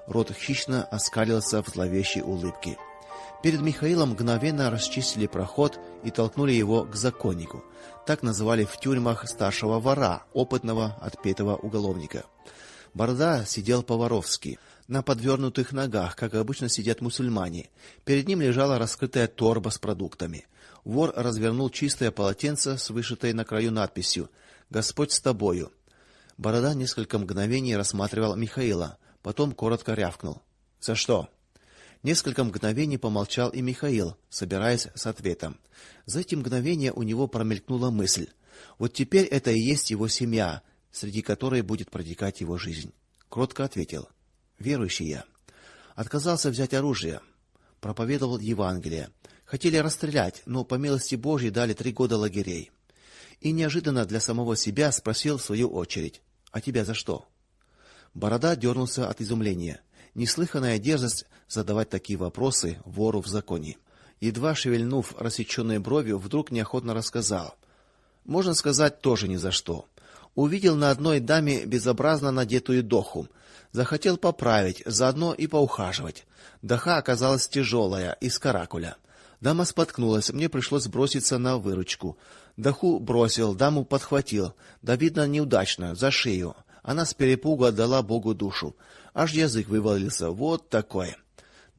Рот хищно оскалился в зловещей улыбке. Перед Михаилом мгновенно расчистили проход и толкнули его к законнику. Так называли в тюрьмах старшего вора, опытного отпетого уголовника. Борода сидел по-воровски, на подвернутых ногах, как обычно сидят мусульмане. Перед ним лежала раскрытая торба с продуктами. Вор развернул чистое полотенце с вышитой на краю надписью: "Господь с тобою". Борода несколько мгновений рассматривал Михаила, потом коротко рявкнул: "За что?" Несколько мгновений помолчал и Михаил, собираясь с ответом. За эти мгновения у него промелькнула мысль: вот теперь это и есть его семья, среди которой будет протекать его жизнь. Кротко ответил: "Верующий я. Отказался взять оружие, проповедовал Евангелие. Хотели расстрелять, но по милости Божьей дали три года лагерей". И неожиданно для самого себя спросил в свою очередь: "А тебя за что?" Борода дернулся от изумления. Неслыханная дерзость задавать такие вопросы вору в законе. Едва шевельнув рассеченной бровью, вдруг неохотно рассказал: "Можно сказать, тоже ни за что увидел на одной даме безобразно надетую доху. Захотел поправить, заодно и поухаживать. Доха оказалась тяжелая, из каракуля. Дама споткнулась, мне пришлось броситься на выручку. Доху бросил, даму подхватил. Да видно неудачно, за шею. Она с перепугу отдала Богу душу. Аж язык вывалился. Вот такое.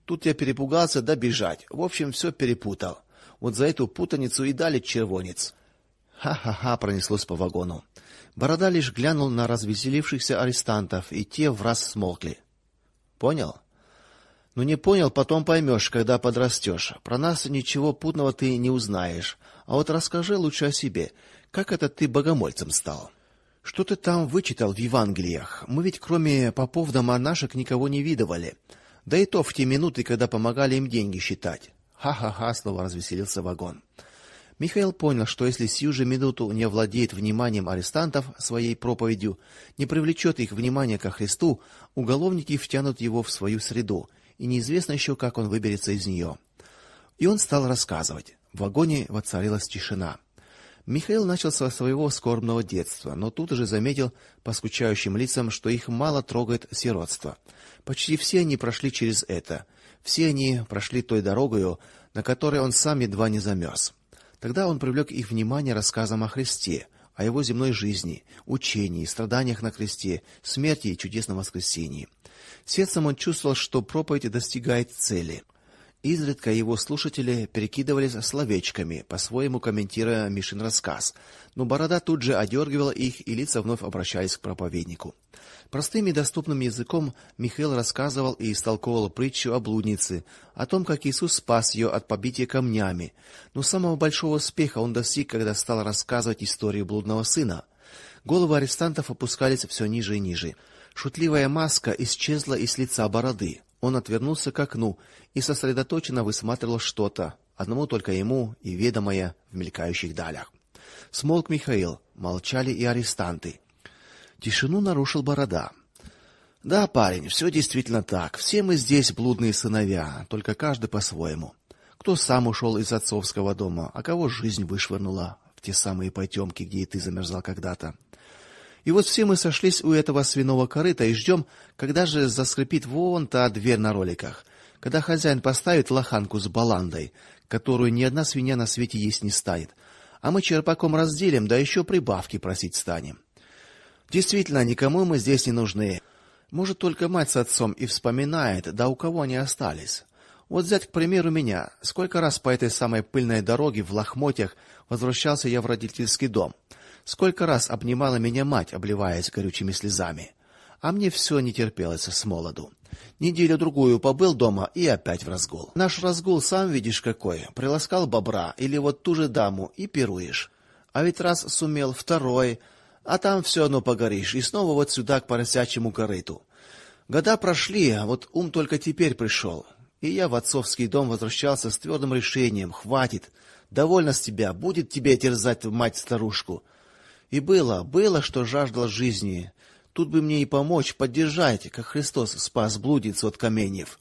Тут я перепугался да бежать. В общем, все перепутал. Вот за эту путаницу и дали червонец. Ха-ха-ха пронеслось по вагону. Борода лишь глянул на развеселившихся арестантов, и те враз смолкли. Понял? Ну не понял, потом поймешь, когда подрастешь. Про нас ничего путного ты не узнаешь. А вот расскажи лучше о себе. Как это ты богомольцем стал? Что ты там вычитал в Евангелиях? Мы ведь кроме попов да монашек никого не видывали. Да и то в те минуты, когда помогали им деньги считать. Ха-ха-ха, снова развеселился вагон. Михаил понял, что если сию же минуту не владеет вниманием арестантов своей проповедью, не привлечет их внимание ко Христу, уголовники втянут его в свою среду, и неизвестно еще, как он выберется из нее. И он стал рассказывать. В вагоне воцарилась тишина. Михаил начал со своего скорбного детства, но тут же заметил по скучающим лицам, что их мало трогает сиротство. Почти все они прошли через это. Все они прошли той дорогой, на которой он сам едва не замерз. Тогда он привлек их внимание рассказом о Христе, о его земной жизни, учении, страданиях на кресте, смерти и чудесном воскресении. Сердцем он чувствовал, что проповедь достигает цели. Изредка его слушатели перекидывались словечками, по-своему комментируя Мишин рассказ, но борода тут же одергивала их, и лица вновь обращались к проповеднику. Простым и доступным языком Михаил рассказывал и истолковывал притчу о блуднице, о том, как Иисус спас ее от побития камнями. Но самого большого успеха он достиг, когда стал рассказывать историю блудного сына. Головы арестантов опускались все ниже и ниже. Шутливая маска исчезла из лица бороды. Он отвернулся к окну и сосредоточенно высматривал что-то, одному только ему и ведомое в мелькающих далях. Смолк Михаил, молчали и арестанты. Тишину нарушил Борода. Да, парень, все действительно так. Все мы здесь блудные сыновья, только каждый по-своему. Кто сам ушел из отцовского дома, а кого жизнь вышвырнула в те самые потемки, где и ты замерзал когда-то. И вот все мы сошлись у этого свиного корыта и ждем, когда же заскрипит вон та дверь на роликах, когда хозяин поставит лоханку с баландой, которую ни одна свинья на свете есть не станет, а мы черпаком разделим, да еще прибавки просить станем. Действительно, никому мы здесь не нужны. Может, только мать с отцом и вспоминает, да у кого они остались. Вот взять, к примеру, меня. Сколько раз по этой самой пыльной дороге в лохмотьях возвращался я в родительский дом. Сколько раз обнимала меня мать, обливаясь горючими слезами. А мне все не терпелось с молоду. Неделю другую побыл дома и опять в разгул. Наш разгул сам видишь какой. Приласкал бобра или вот ту же даму и пируешь. А ведь раз сумел второй, а там все одно погоришь, и снова вот сюда к поросячьему корыту. Года прошли, а вот ум только теперь пришел. И я в отцовский дом возвращался с твердым решением: хватит, довольно с тебя, будет тебе терзать мать-старушку. И было, было, что жаждал жизни. Тут бы мне и помочь, поддержать, как Христос спас блудницу от каменьев.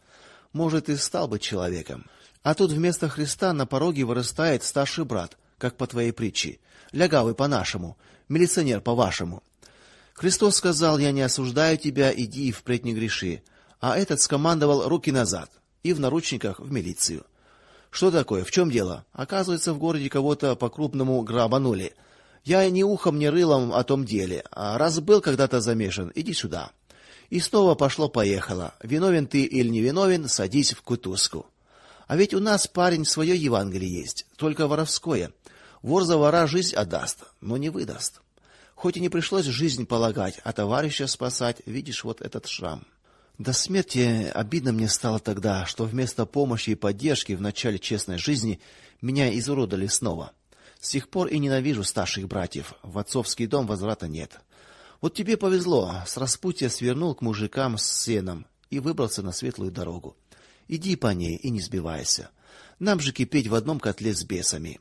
Может, и стал бы человеком. А тут вместо Христа на пороге вырастает старший брат, как по твоей притче, лягавый по-нашему, милиционер по-вашему. Христос сказал: "Я не осуждаю тебя, иди и впредь не греши". А этот скомандовал: "Руки назад" и в наручниках в милицию. Что такое? В чем дело? Оказывается, в городе кого-то по-крупному грабанули. Я ни ухом, ни рылом о том деле. А раз был когда-то замешан, иди сюда. И снова пошло-поехало. Виновен ты или не виновен, садись в кутузку. А ведь у нас, парень, свое Евангелие есть, только воровское. Вор за вора жизнь отдаст, но не выдаст. Хоть и не пришлось жизнь полагать, а товарища спасать, видишь вот этот шрам. До смерти обидно мне стало тогда, что вместо помощи и поддержки в начале честной жизни меня изуродовали снова. С тех пор и ненавижу старших братьев. В отцовский дом возврата нет. Вот тебе повезло, с распутья свернул к мужикам с сеном и выбрался на светлую дорогу. Иди по ней и не сбивайся. Нам же кипеть в одном котле с бесами.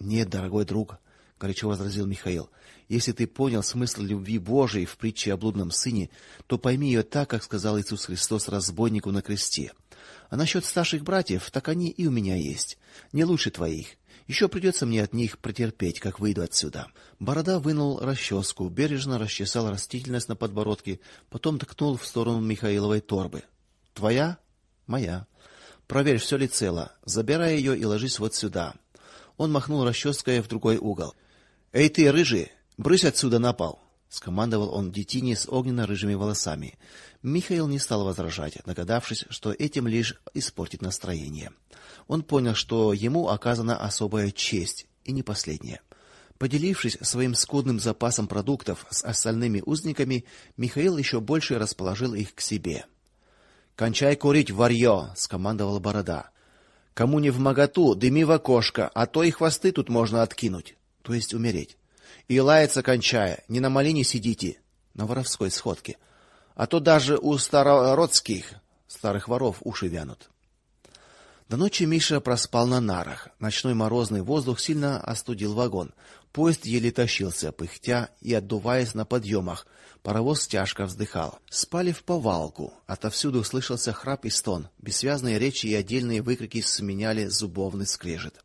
Нет, дорогой друг, горячо возразил Михаил. Если ты понял смысл любви Божией в притче о блудном сыне, то пойми ее так, как сказал Иисус Христос разбойнику на кресте. А насчет старших братьев, так они и у меня есть, не лучше твоих. Еще придется мне от них претерпеть, как выйду отсюда. Борода вынул расческу, бережно расчесал растительность на подбородке, потом ткнул в сторону Михаиловой торбы. Твоя? Моя. Проверь, все ли цело. Забирай ее и ложись вот сюда. Он махнул расческой в другой угол. "Эй ты, рыжий, брысь отсюда на пол", скомандовал он детине с огненно-рыжими волосами. Михаил не стал возражать, догадавшись, что этим лишь испортит настроение. Он понял, что ему оказана особая честь, и не последняя. Поделившись своим скудным запасом продуктов с остальными узниками, Михаил еще больше расположил их к себе. "Кончай курить, варьё", скомандовал Борода. Кому не в моготу, дыми в окошко, а то и хвосты тут можно откинуть, то есть умереть. И лаяться кончая, не на малине сидите, на воровской сходке, а то даже у старородских старых воров уши вянут. До ночи Миша проспал на нарах. Ночной морозный воздух сильно остудил вагон. Поезд еле тащился, пыхтя и отдуваясь на подъемах. Паровоз тяжко вздыхал. Спали в повалку. Отовсюду слышался храп и стон. Бессвязные речи и отдельные выкрики сменяли зубовный скрежет.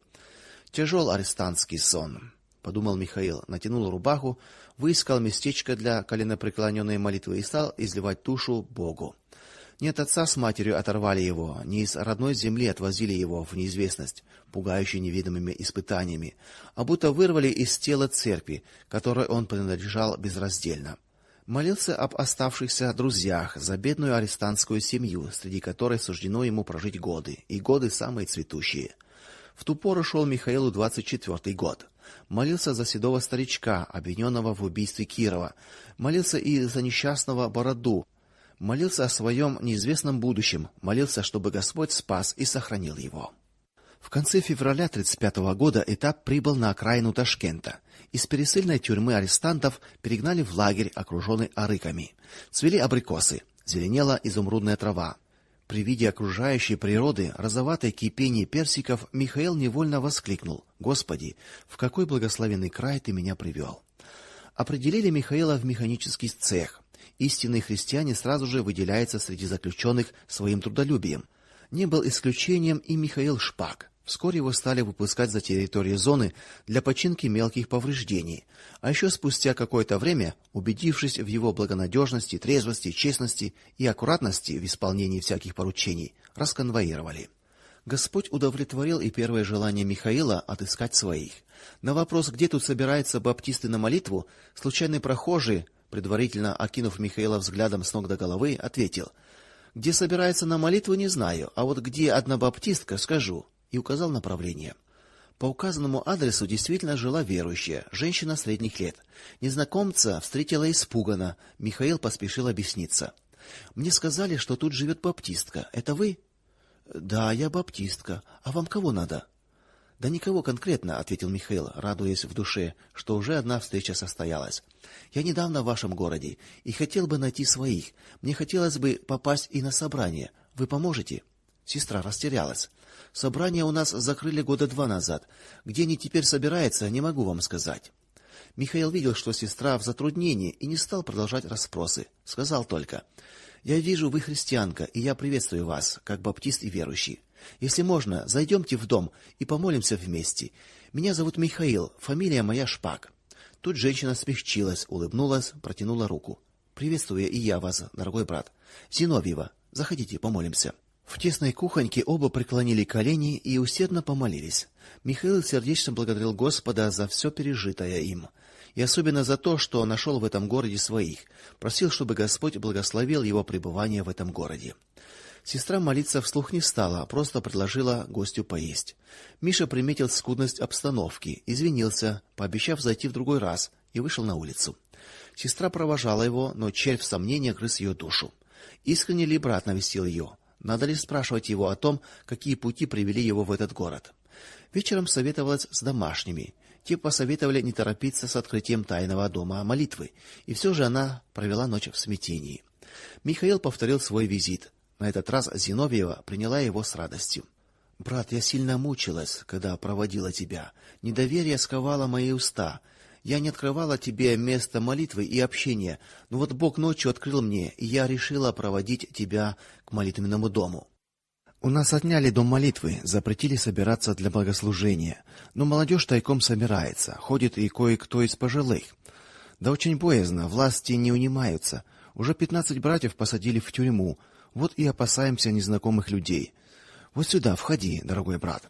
Тяжел арестантский сон, подумал Михаил, натянул рубаху, выискал местечко для коленопреклоненной молитвы и стал изливать тушу Богу. Не от отца с матерью оторвали его, не из родной земли отвозили его в неизвестность, пугающей невидимыми испытаниями, а будто вырвали из тела церкви, которой он принадлежал безраздельно. Молился об оставшихся друзьях, за бедную арестантскую семью, среди которой суждено ему прожить годы, и годы самые цветущие. В ту пору шел Михаилу двадцать четвертый год. Молился за седого старичка, обвиненного в убийстве Кирова. Молился и за несчастного Бороду. Молился о своем неизвестном будущем, молился, чтобы Господь спас и сохранил его. В конце февраля 35 -го года этап прибыл на окраину Ташкента. Из пересыльной тюрьмы арестантов перегнали в лагерь, окруженный арыками. Цвели абрикосы, зеленела изумрудная трава. При виде окружающей природы, розоватой кипения персиков, Михаил невольно воскликнул: "Господи, в какой благословенный край ты меня привел!» Определили Михаила в механический цех. Истинный христианин сразу же выделяется среди заключенных своим трудолюбием. Не был исключением и Михаил Шпак. Вскоре его стали выпускать за территорию зоны для починки мелких повреждений, а еще спустя какое-то время, убедившись в его благонадежности, трезвости, честности и аккуратности в исполнении всяких поручений, расконвоировали. Господь удовлетворил и первое желание Михаила отыскать своих. На вопрос, где тут собираются баптисты на молитву, случайный прохожий, предварительно окинув Михаила взглядом с ног до головы, ответил: "Где собирается на молитву, не знаю, а вот где одна баптистка, скажу" и указал направление. По указанному адресу действительно жила верующая, женщина средних лет. Незнакомца встретила испуганно. Михаил поспешил объясниться. Мне сказали, что тут живет баптистка. Это вы? Да, я баптистка. А вам кого надо? Да никого конкретно, ответил Михаил, радуясь в душе, что уже одна встреча состоялась. Я недавно в вашем городе и хотел бы найти своих. Мне хотелось бы попасть и на собрание. Вы поможете? Сестра растерялась. Собрание у нас закрыли года два назад. Где они теперь собираются, не могу вам сказать. Михаил видел, что сестра в затруднении, и не стал продолжать расспросы. Сказал только: "Я вижу, вы христианка, и я приветствую вас, как баптист и верующий. Если можно, зайдемте в дом и помолимся вместе. Меня зовут Михаил, фамилия моя Шпак". Тут женщина смягчилась, улыбнулась, протянула руку. "Приветствую и я вас, дорогой брат. Зиновьева, заходите, помолимся". В тесной кухоньке оба преклонили колени и усердно помолились. Михаил сердечно благодарил Господа за все пережитое им, и особенно за то, что нашел в этом городе своих. Просил, чтобы Господь благословил его пребывание в этом городе. Сестра молиться вслух не стала, а просто предложила гостю поесть. Миша приметил скудность обстановки, извинился, пообещав зайти в другой раз, и вышел на улицу. Сестра провожала его, но червь сомнения грыз ее душу. Искренне ли брат навестил ее? Надо ли спрашивать его о том, какие пути привели его в этот город? Вечером советовалась с домашними. Те посоветовали не торопиться с открытием тайного дома молитвы, и все же она провела ночь в смятении. Михаил повторил свой визит. На этот раз Зиновьева приняла его с радостью. Брат, я сильно мучилась, когда проводила тебя. Недоверие сковало мои уста. Я не открывала тебе место молитвы и общения, но вот Бог ночью открыл мне, и я решила проводить тебя к молитвенному дому. У нас отняли дом молитвы, запретили собираться для богослужения. Но молодежь тайком собирается, ходит и кое-кто из пожилых. Да очень боязно, власти не унимаются. Уже пятнадцать братьев посадили в тюрьму. Вот и опасаемся незнакомых людей. Вот сюда входи, дорогой брат.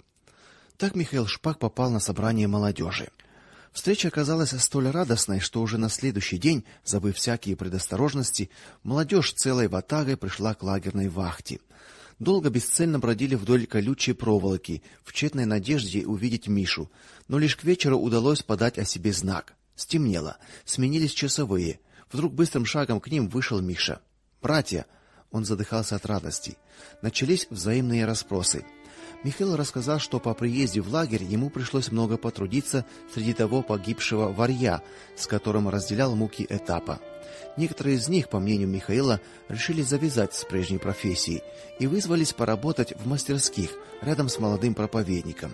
Так Михаил Шпак попал на собрание молодежи. Встреча оказалась столь радостной, что уже на следующий день, забыв всякие предосторожности, молодежь целой ватагой пришла к лагерной вахте. Долго бесцельно бродили вдоль колючей проволоки в тщетной надежде увидеть Мишу, но лишь к вечеру удалось подать о себе знак. Стемнело, сменились часовые. Вдруг быстрым шагом к ним вышел Миша. "Братья!" Он задыхался от радости. Начались взаимные расспросы. Михаил рассказал, что по приезде в лагерь ему пришлось много потрудиться среди того погибшего варья, с которым разделял муки этапа. Некоторые из них, по мнению Михаила, решили завязать с прежней профессией и вызвались поработать в мастерских рядом с молодым проповедником.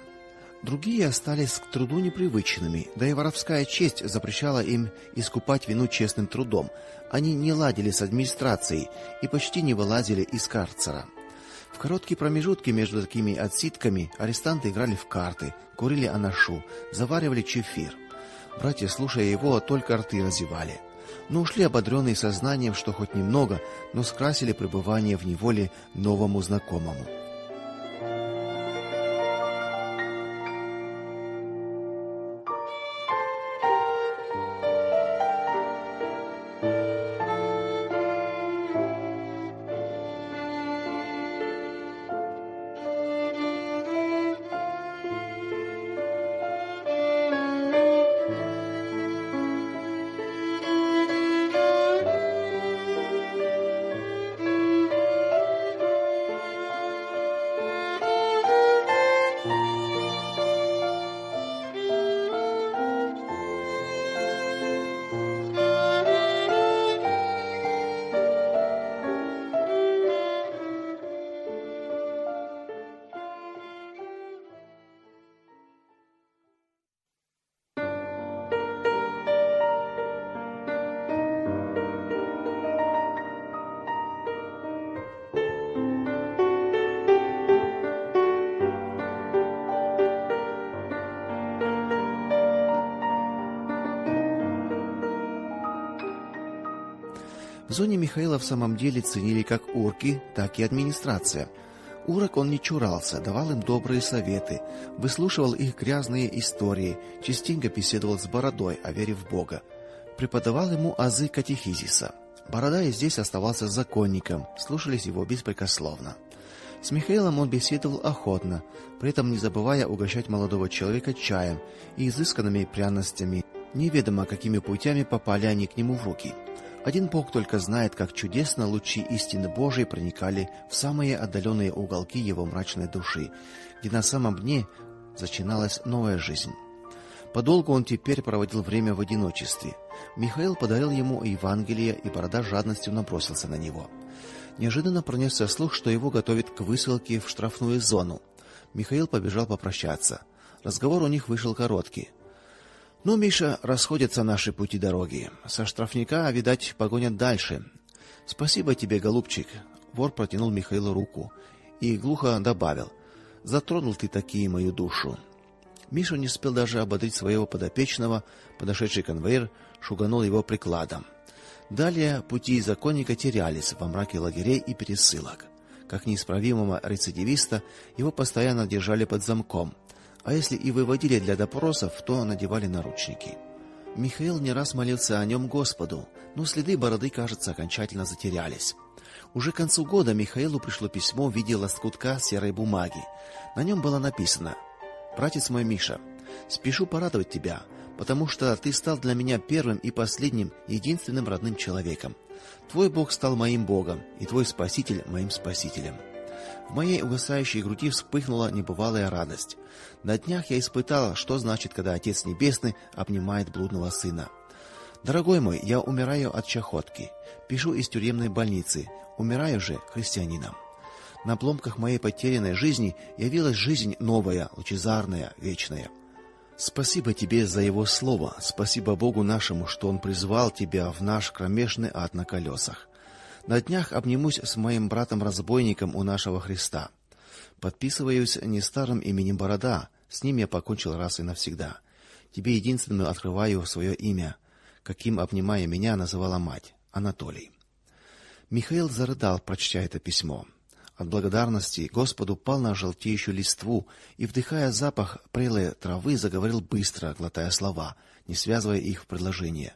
Другие остались к труду непривычными, да и воровская честь запрещала им искупать вину честным трудом. Они не ладили с администрацией и почти не вылазили из карцера. В короткие промежутки между такими отсидками арестанты играли в карты, курили анашу, заваривали чефир. Братья, слушая его, только рты разевали. Но ушли ободренные сознанием, что хоть немного, но скрасили пребывание в неволе новому знакомому. Самом деле ценили как урки, так и администрация. Урок он не чурался, давал им добрые советы, выслушивал их грязные истории, частенько беседовал с бородой о вере в Бога. Преподавал ему азы катехизиса. Борода и здесь оставался законником, слушались его беспрекословно. С Михаилом он беседовал охотно, при этом не забывая угощать молодого человека чаем и изысканными пряностями. Неведомо какими путями попали они к нему в руки. Один Бог только знает, как чудесно лучи истины Божией проникали в самые отдаленные уголки его мрачной души, где на самом дне начиналась новая жизнь. Подолгу он теперь проводил время в одиночестве. Михаил подарил ему Евангелие, и борода жадностью набросился на него. Неожиданно пронесся слух, что его готовят к высылке в штрафную зону. Михаил побежал попрощаться. Разговор у них вышел короткий. Ну, Миша, расходятся наши пути дороги. Со штрафника, видать, погонят дальше. Спасибо тебе, голубчик. Вор протянул Михаилу руку и глухо добавил: "Затронул ты такие мою душу". Миша не успел даже ободрить своего подопечного, подошедший конвоир шуганул его прикладом. Далее пути законника терялись во мраке лагерей и пересылок. Как неисправимого рецидивиста, его постоянно держали под замком, а если и выводили для допросов, то надевали наручники. Михаил не раз молился о нем Господу, но следы бороды, кажется, окончательно затерялись. Уже к концу года Михаилу пришло письмо в виде лоскутка серой бумаги. На нем было написано: "Братец мой Миша, спешу порадовать тебя потому что ты стал для меня первым и последним, единственным родным человеком. Твой Бог стал моим Богом, и твой Спаситель моим Спасителем. В моей угасающей груди вспыхнула небывалая радость. На днях я испытала, что значит, когда Отец Небесный обнимает блудного сына. Дорогой мой, я умираю от чахотки. Пишу из тюремной больницы. Умираю же христианином. На обломках моей потерянной жизни явилась жизнь новая, лучезарная, вечная. Спасибо тебе за его слово. Спасибо Богу нашему, что он призвал тебя в наш кромешный ад на колесах. На днях обнимусь с моим братом-разбойником у нашего Христа. Подписываюсь не старым именем Борода, с ним я покончил раз и навсегда. Тебе единственному открываю свое имя, каким обнимая меня называла мать Анатолий. Михаил зарыдал, прочтя это письмо. От благодарности Господу пал на желтеющую листву и, вдыхая запах прелой травы, заговорил быстро, глотая слова, не связывая их в предложение.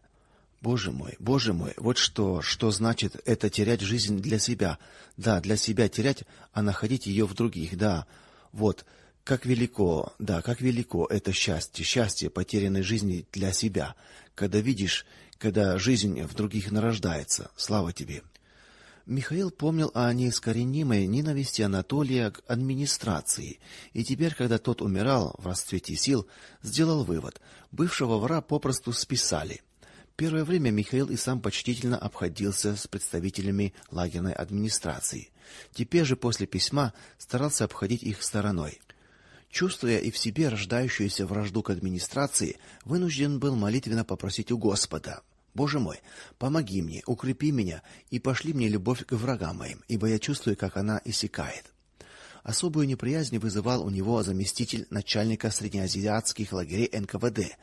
Боже мой, Боже мой, вот что, что значит это терять жизнь для себя. Да, для себя терять, а находить ее в других. Да. Вот как велико, да, как велико это счастье, счастье потерянной жизни для себя, когда видишь, когда жизнь в других нарождается. Слава тебе. Михаил помнил о неискоренимой ненависти Анатолия к администрации, и теперь, когда тот умирал в расцвете сил, сделал вывод: бывшего вора попросту списали. Первое время Михаил и сам почтительно обходился с представителями лагерной администрации. Теперь же после письма старался обходить их стороной. Чувствуя и в себе рождающуюся вражду к администрации, вынужден был молитвенно попросить у Господа: Боже мой, помоги мне, укрепи меня и пошли мне любовь к врагам моим, ибо я чувствую, как она иссякает. Особую неприязнь вызывал у него заместитель начальника среднеазиатских лагерей НКВД,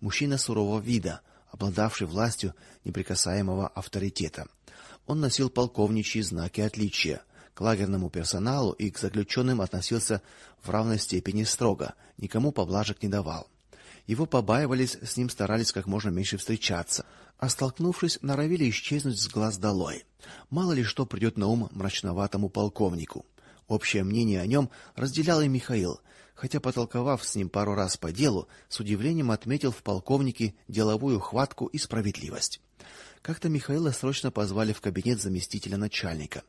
мужчина сурового вида, обладавший властью неприкасаемого авторитета. Он носил полковничьи знаки отличия. К лагерному персоналу и к заключенным относился в равной степени строго, никому поблажек не давал. Его побаивались, с ним старались как можно меньше встречаться а столкнувшись, норовили исчезнуть с глаз долой. Мало ли что придет на ум мрачноватому полковнику. Общее мнение о нем разделял и Михаил, хотя потолковав с ним пару раз по делу, с удивлением отметил в полковнике деловую хватку и справедливость. Как-то Михаила срочно позвали в кабинет заместителя начальника.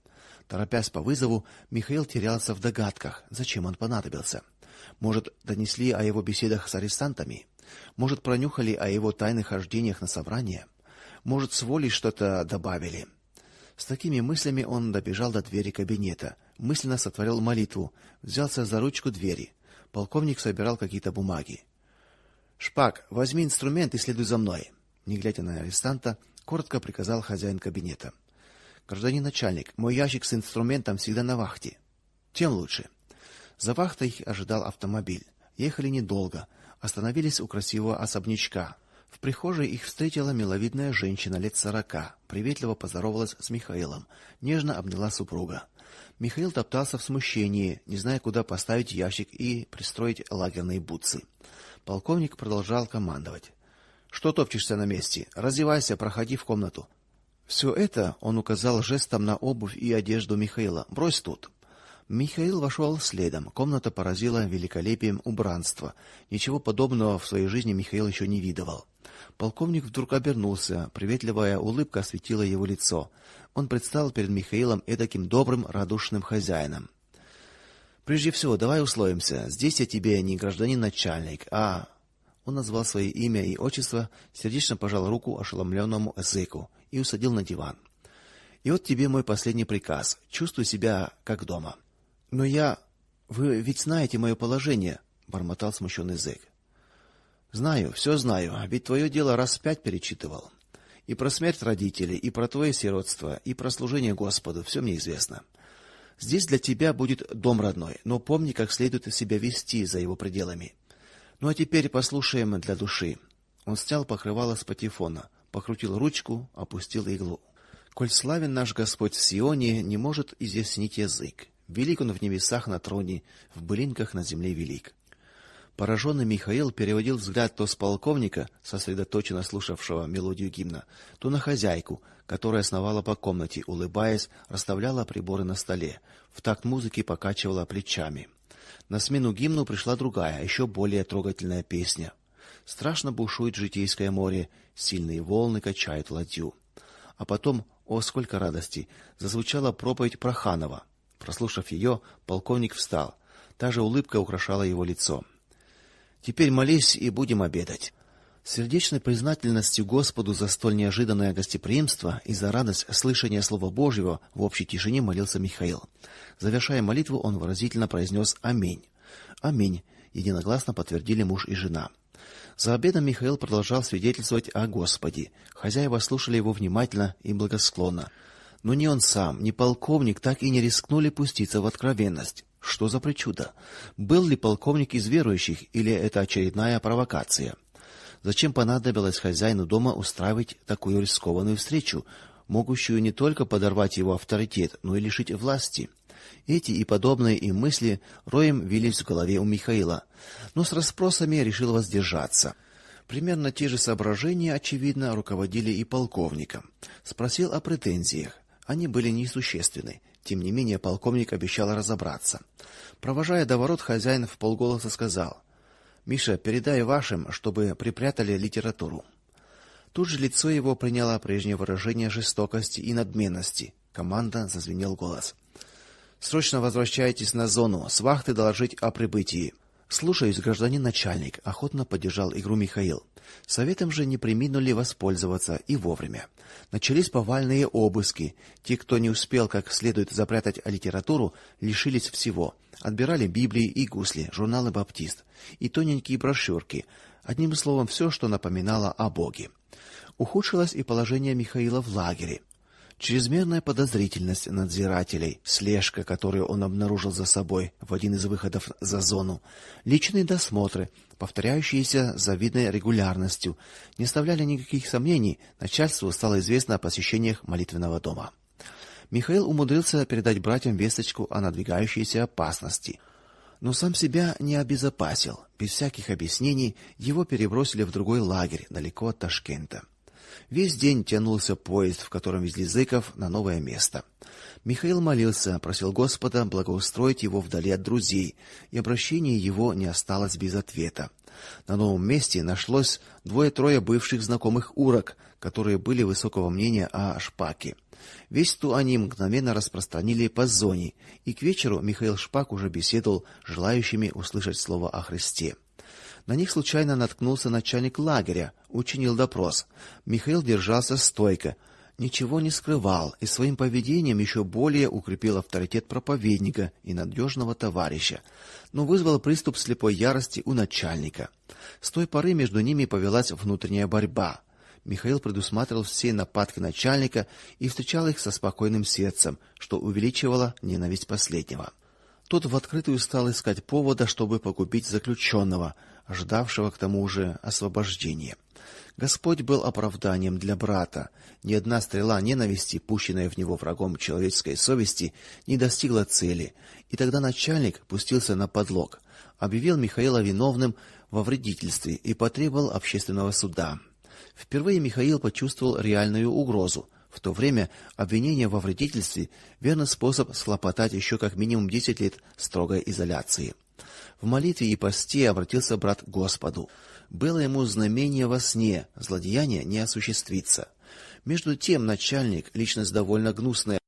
Торопясь по вызову, Михаил терялся в догадках, зачем он понадобился. Может, донесли о его беседах с арестантами? Может, пронюхали о его тайных хождениях на собрания? Может, с волей что-то добавили. С такими мыслями он добежал до двери кабинета, мысленно сотворил молитву, взялся за ручку двери. Полковник собирал какие-то бумаги. Шпак, возьми инструмент и следуй за мной. Не глядя на арестанта, коротко приказал хозяин кабинета. Гражданин начальник, мой ящик с инструментом всегда на вахте. Тем лучше. За вахтой ожидал автомобиль. Ехали недолго, остановились у красивого особнячка. В прихожей их встретила миловидная женщина лет сорока, приветливо поздоровалась с Михаилом, нежно обняла супруга. Михаил топтался в смущении, не зная, куда поставить ящик и пристроить лагерные бутсы. Полковник продолжал командовать: "Что топчешься на месте? Раздевайся, проходи в комнату". Все это он указал жестом на обувь и одежду Михаила. "Брось тут". Михаил вошел следом. Комната поразила великолепием убранства. Ничего подобного в своей жизни Михаил еще не видывал. Полковник вдруг обернулся, приветливая улыбка осветила его лицо. Он предстал перед Михаилом таким добрым, радушным хозяином. Прежде всего, давай условимся. Здесь я тебе не гражданин-начальник, а он назвал свое имя и отчество, сердечно пожал руку ошеломленному эзеку и усадил на диван. И вот тебе мой последний приказ. Чувствуй себя как дома. Но я вы ведь знаете мое положение, бормотал смущенный зэк. Знаю, все знаю, а ведь твое дело раз пять перечитывал. И про смерть родителей, и про твое сиротство, и про служение Господу все мне известно. Здесь для тебя будет дом родной, но помни, как следует себя вести за его пределами. Ну а теперь послушаем для души. Он снял покрывало с патефона, покрутил ручку, опустил иглу. Коль славен наш Господь в Сионе, не может изъяснить язык. Велик он в небесах на троне, в былинках на земле велик. Пораженный Михаил переводил взгляд то с полковника, сосредоточенно слушавшего мелодию гимна, то на хозяйку, которая сновала по комнате, улыбаясь, расставляла приборы на столе, в такт музыки покачивала плечами. На смену гимну пришла другая, еще более трогательная песня. Страшно бушует житейское море, сильные волны качают ладью. А потом, о сколько радости, зазвучала проповедь Проханова. Прослушав ее, полковник встал. Та же улыбка украшала его лицо. Теперь молись и будем обедать. Сердечной признательностью Господу за столь неожиданное гостеприимство и за радость слышания слова Божьего в общей тишине молился Михаил. Завершая молитву, он выразительно произнес аминь. Аминь, единогласно подтвердили муж и жена. За обедом Михаил продолжал свидетельствовать о Господе. Хозяева слушали его внимательно и благосклонно. Но ни он сам, ни полковник так и не рискнули пуститься в откровенность. Что за причуда? Был ли полковник из верующих или это очередная провокация? Зачем понадобилось хозяину дома устраивать такую рискованную встречу, могущую не только подорвать его авторитет, но и лишить власти? Эти и подобные им мысли роем вились в голове у Михаила, но с расспросами решил воздержаться. Примерно те же соображения, очевидно, руководили и полковником. Спросил о претензиях. Они были несущественны. Тем не менее, полковник обещал разобраться. Провожая до ворот, хозяин в полголоса сказал: "Миша, передай вашим, чтобы припрятали литературу". Тут же лицо его приняло прежнее выражение жестокости и надменности. Команда зазвенел голос. Срочно возвращайтесь на зону, с вахты доложить о прибытии. Слушаюсь, гражданин начальник, охотно поддержал игру Михаил. Советом же не преминули воспользоваться и вовремя. Начались повальные обыски. Те, кто не успел как следует запрятать литературу, лишились всего. Отбирали Библии и гусли, журналы Баптист и тоненькие брошюрки. Одним словом, все, что напоминало о Боге. Ухудшилось и положение Михаила в лагере. Чрезмерная подозрительность надзирателей, слежка, которую он обнаружил за собой в один из выходов за зону, личные досмотры, повторяющиеся с завидной регулярностью, не оставляли никаких сомнений, начальству стало известно о посещениях молитвенного дома. Михаил умудрился передать братьям весточку о надвигающейся опасности, но сам себя не обезопасил. Без всяких объяснений его перебросили в другой лагерь, далеко от Ташкента. Весь день тянулся поезд, в котором везли зыков на новое место. Михаил молился, просил Господа благоустроить его вдали от друзей, и обращение его не осталось без ответа. На новом месте нашлось двое-трое бывших знакомых урок, которые были высокого мнения о Шпаке. Весту они мгновенно распространили по зоне, и к вечеру Михаил Шпак уже беседовал с желающими услышать слово о Христе. На них случайно наткнулся начальник лагеря, учинил допрос. Михаил держался стойко, ничего не скрывал и своим поведением еще более укрепил авторитет проповедника и надежного товарища, но вызвал приступ слепой ярости у начальника. С той поры между ними повелась внутренняя борьба. Михаил предусматривал все нападки начальника и встречал их со спокойным сердцем, что увеличивало ненависть последнего. Тот в открытую стал искать повода, чтобы погубить заключенного, ждавшего к тому же освобождения. Господь был оправданием для брата. Ни одна стрела ненависти, пущенная в него врагом человеческой совести, не достигла цели. И тогда начальник пустился на подлог, объявил Михаила виновным во вредительстве и потребовал общественного суда. Впервые Михаил почувствовал реальную угрозу. В то время обвинение во вредительстве верный способ схлопотать еще как минимум 10 лет строгой изоляции. В молитве и посте обратился брат к Господу. Было ему знамение во сне, злодеяние не осуществится. Между тем начальник, личность довольно гнусная,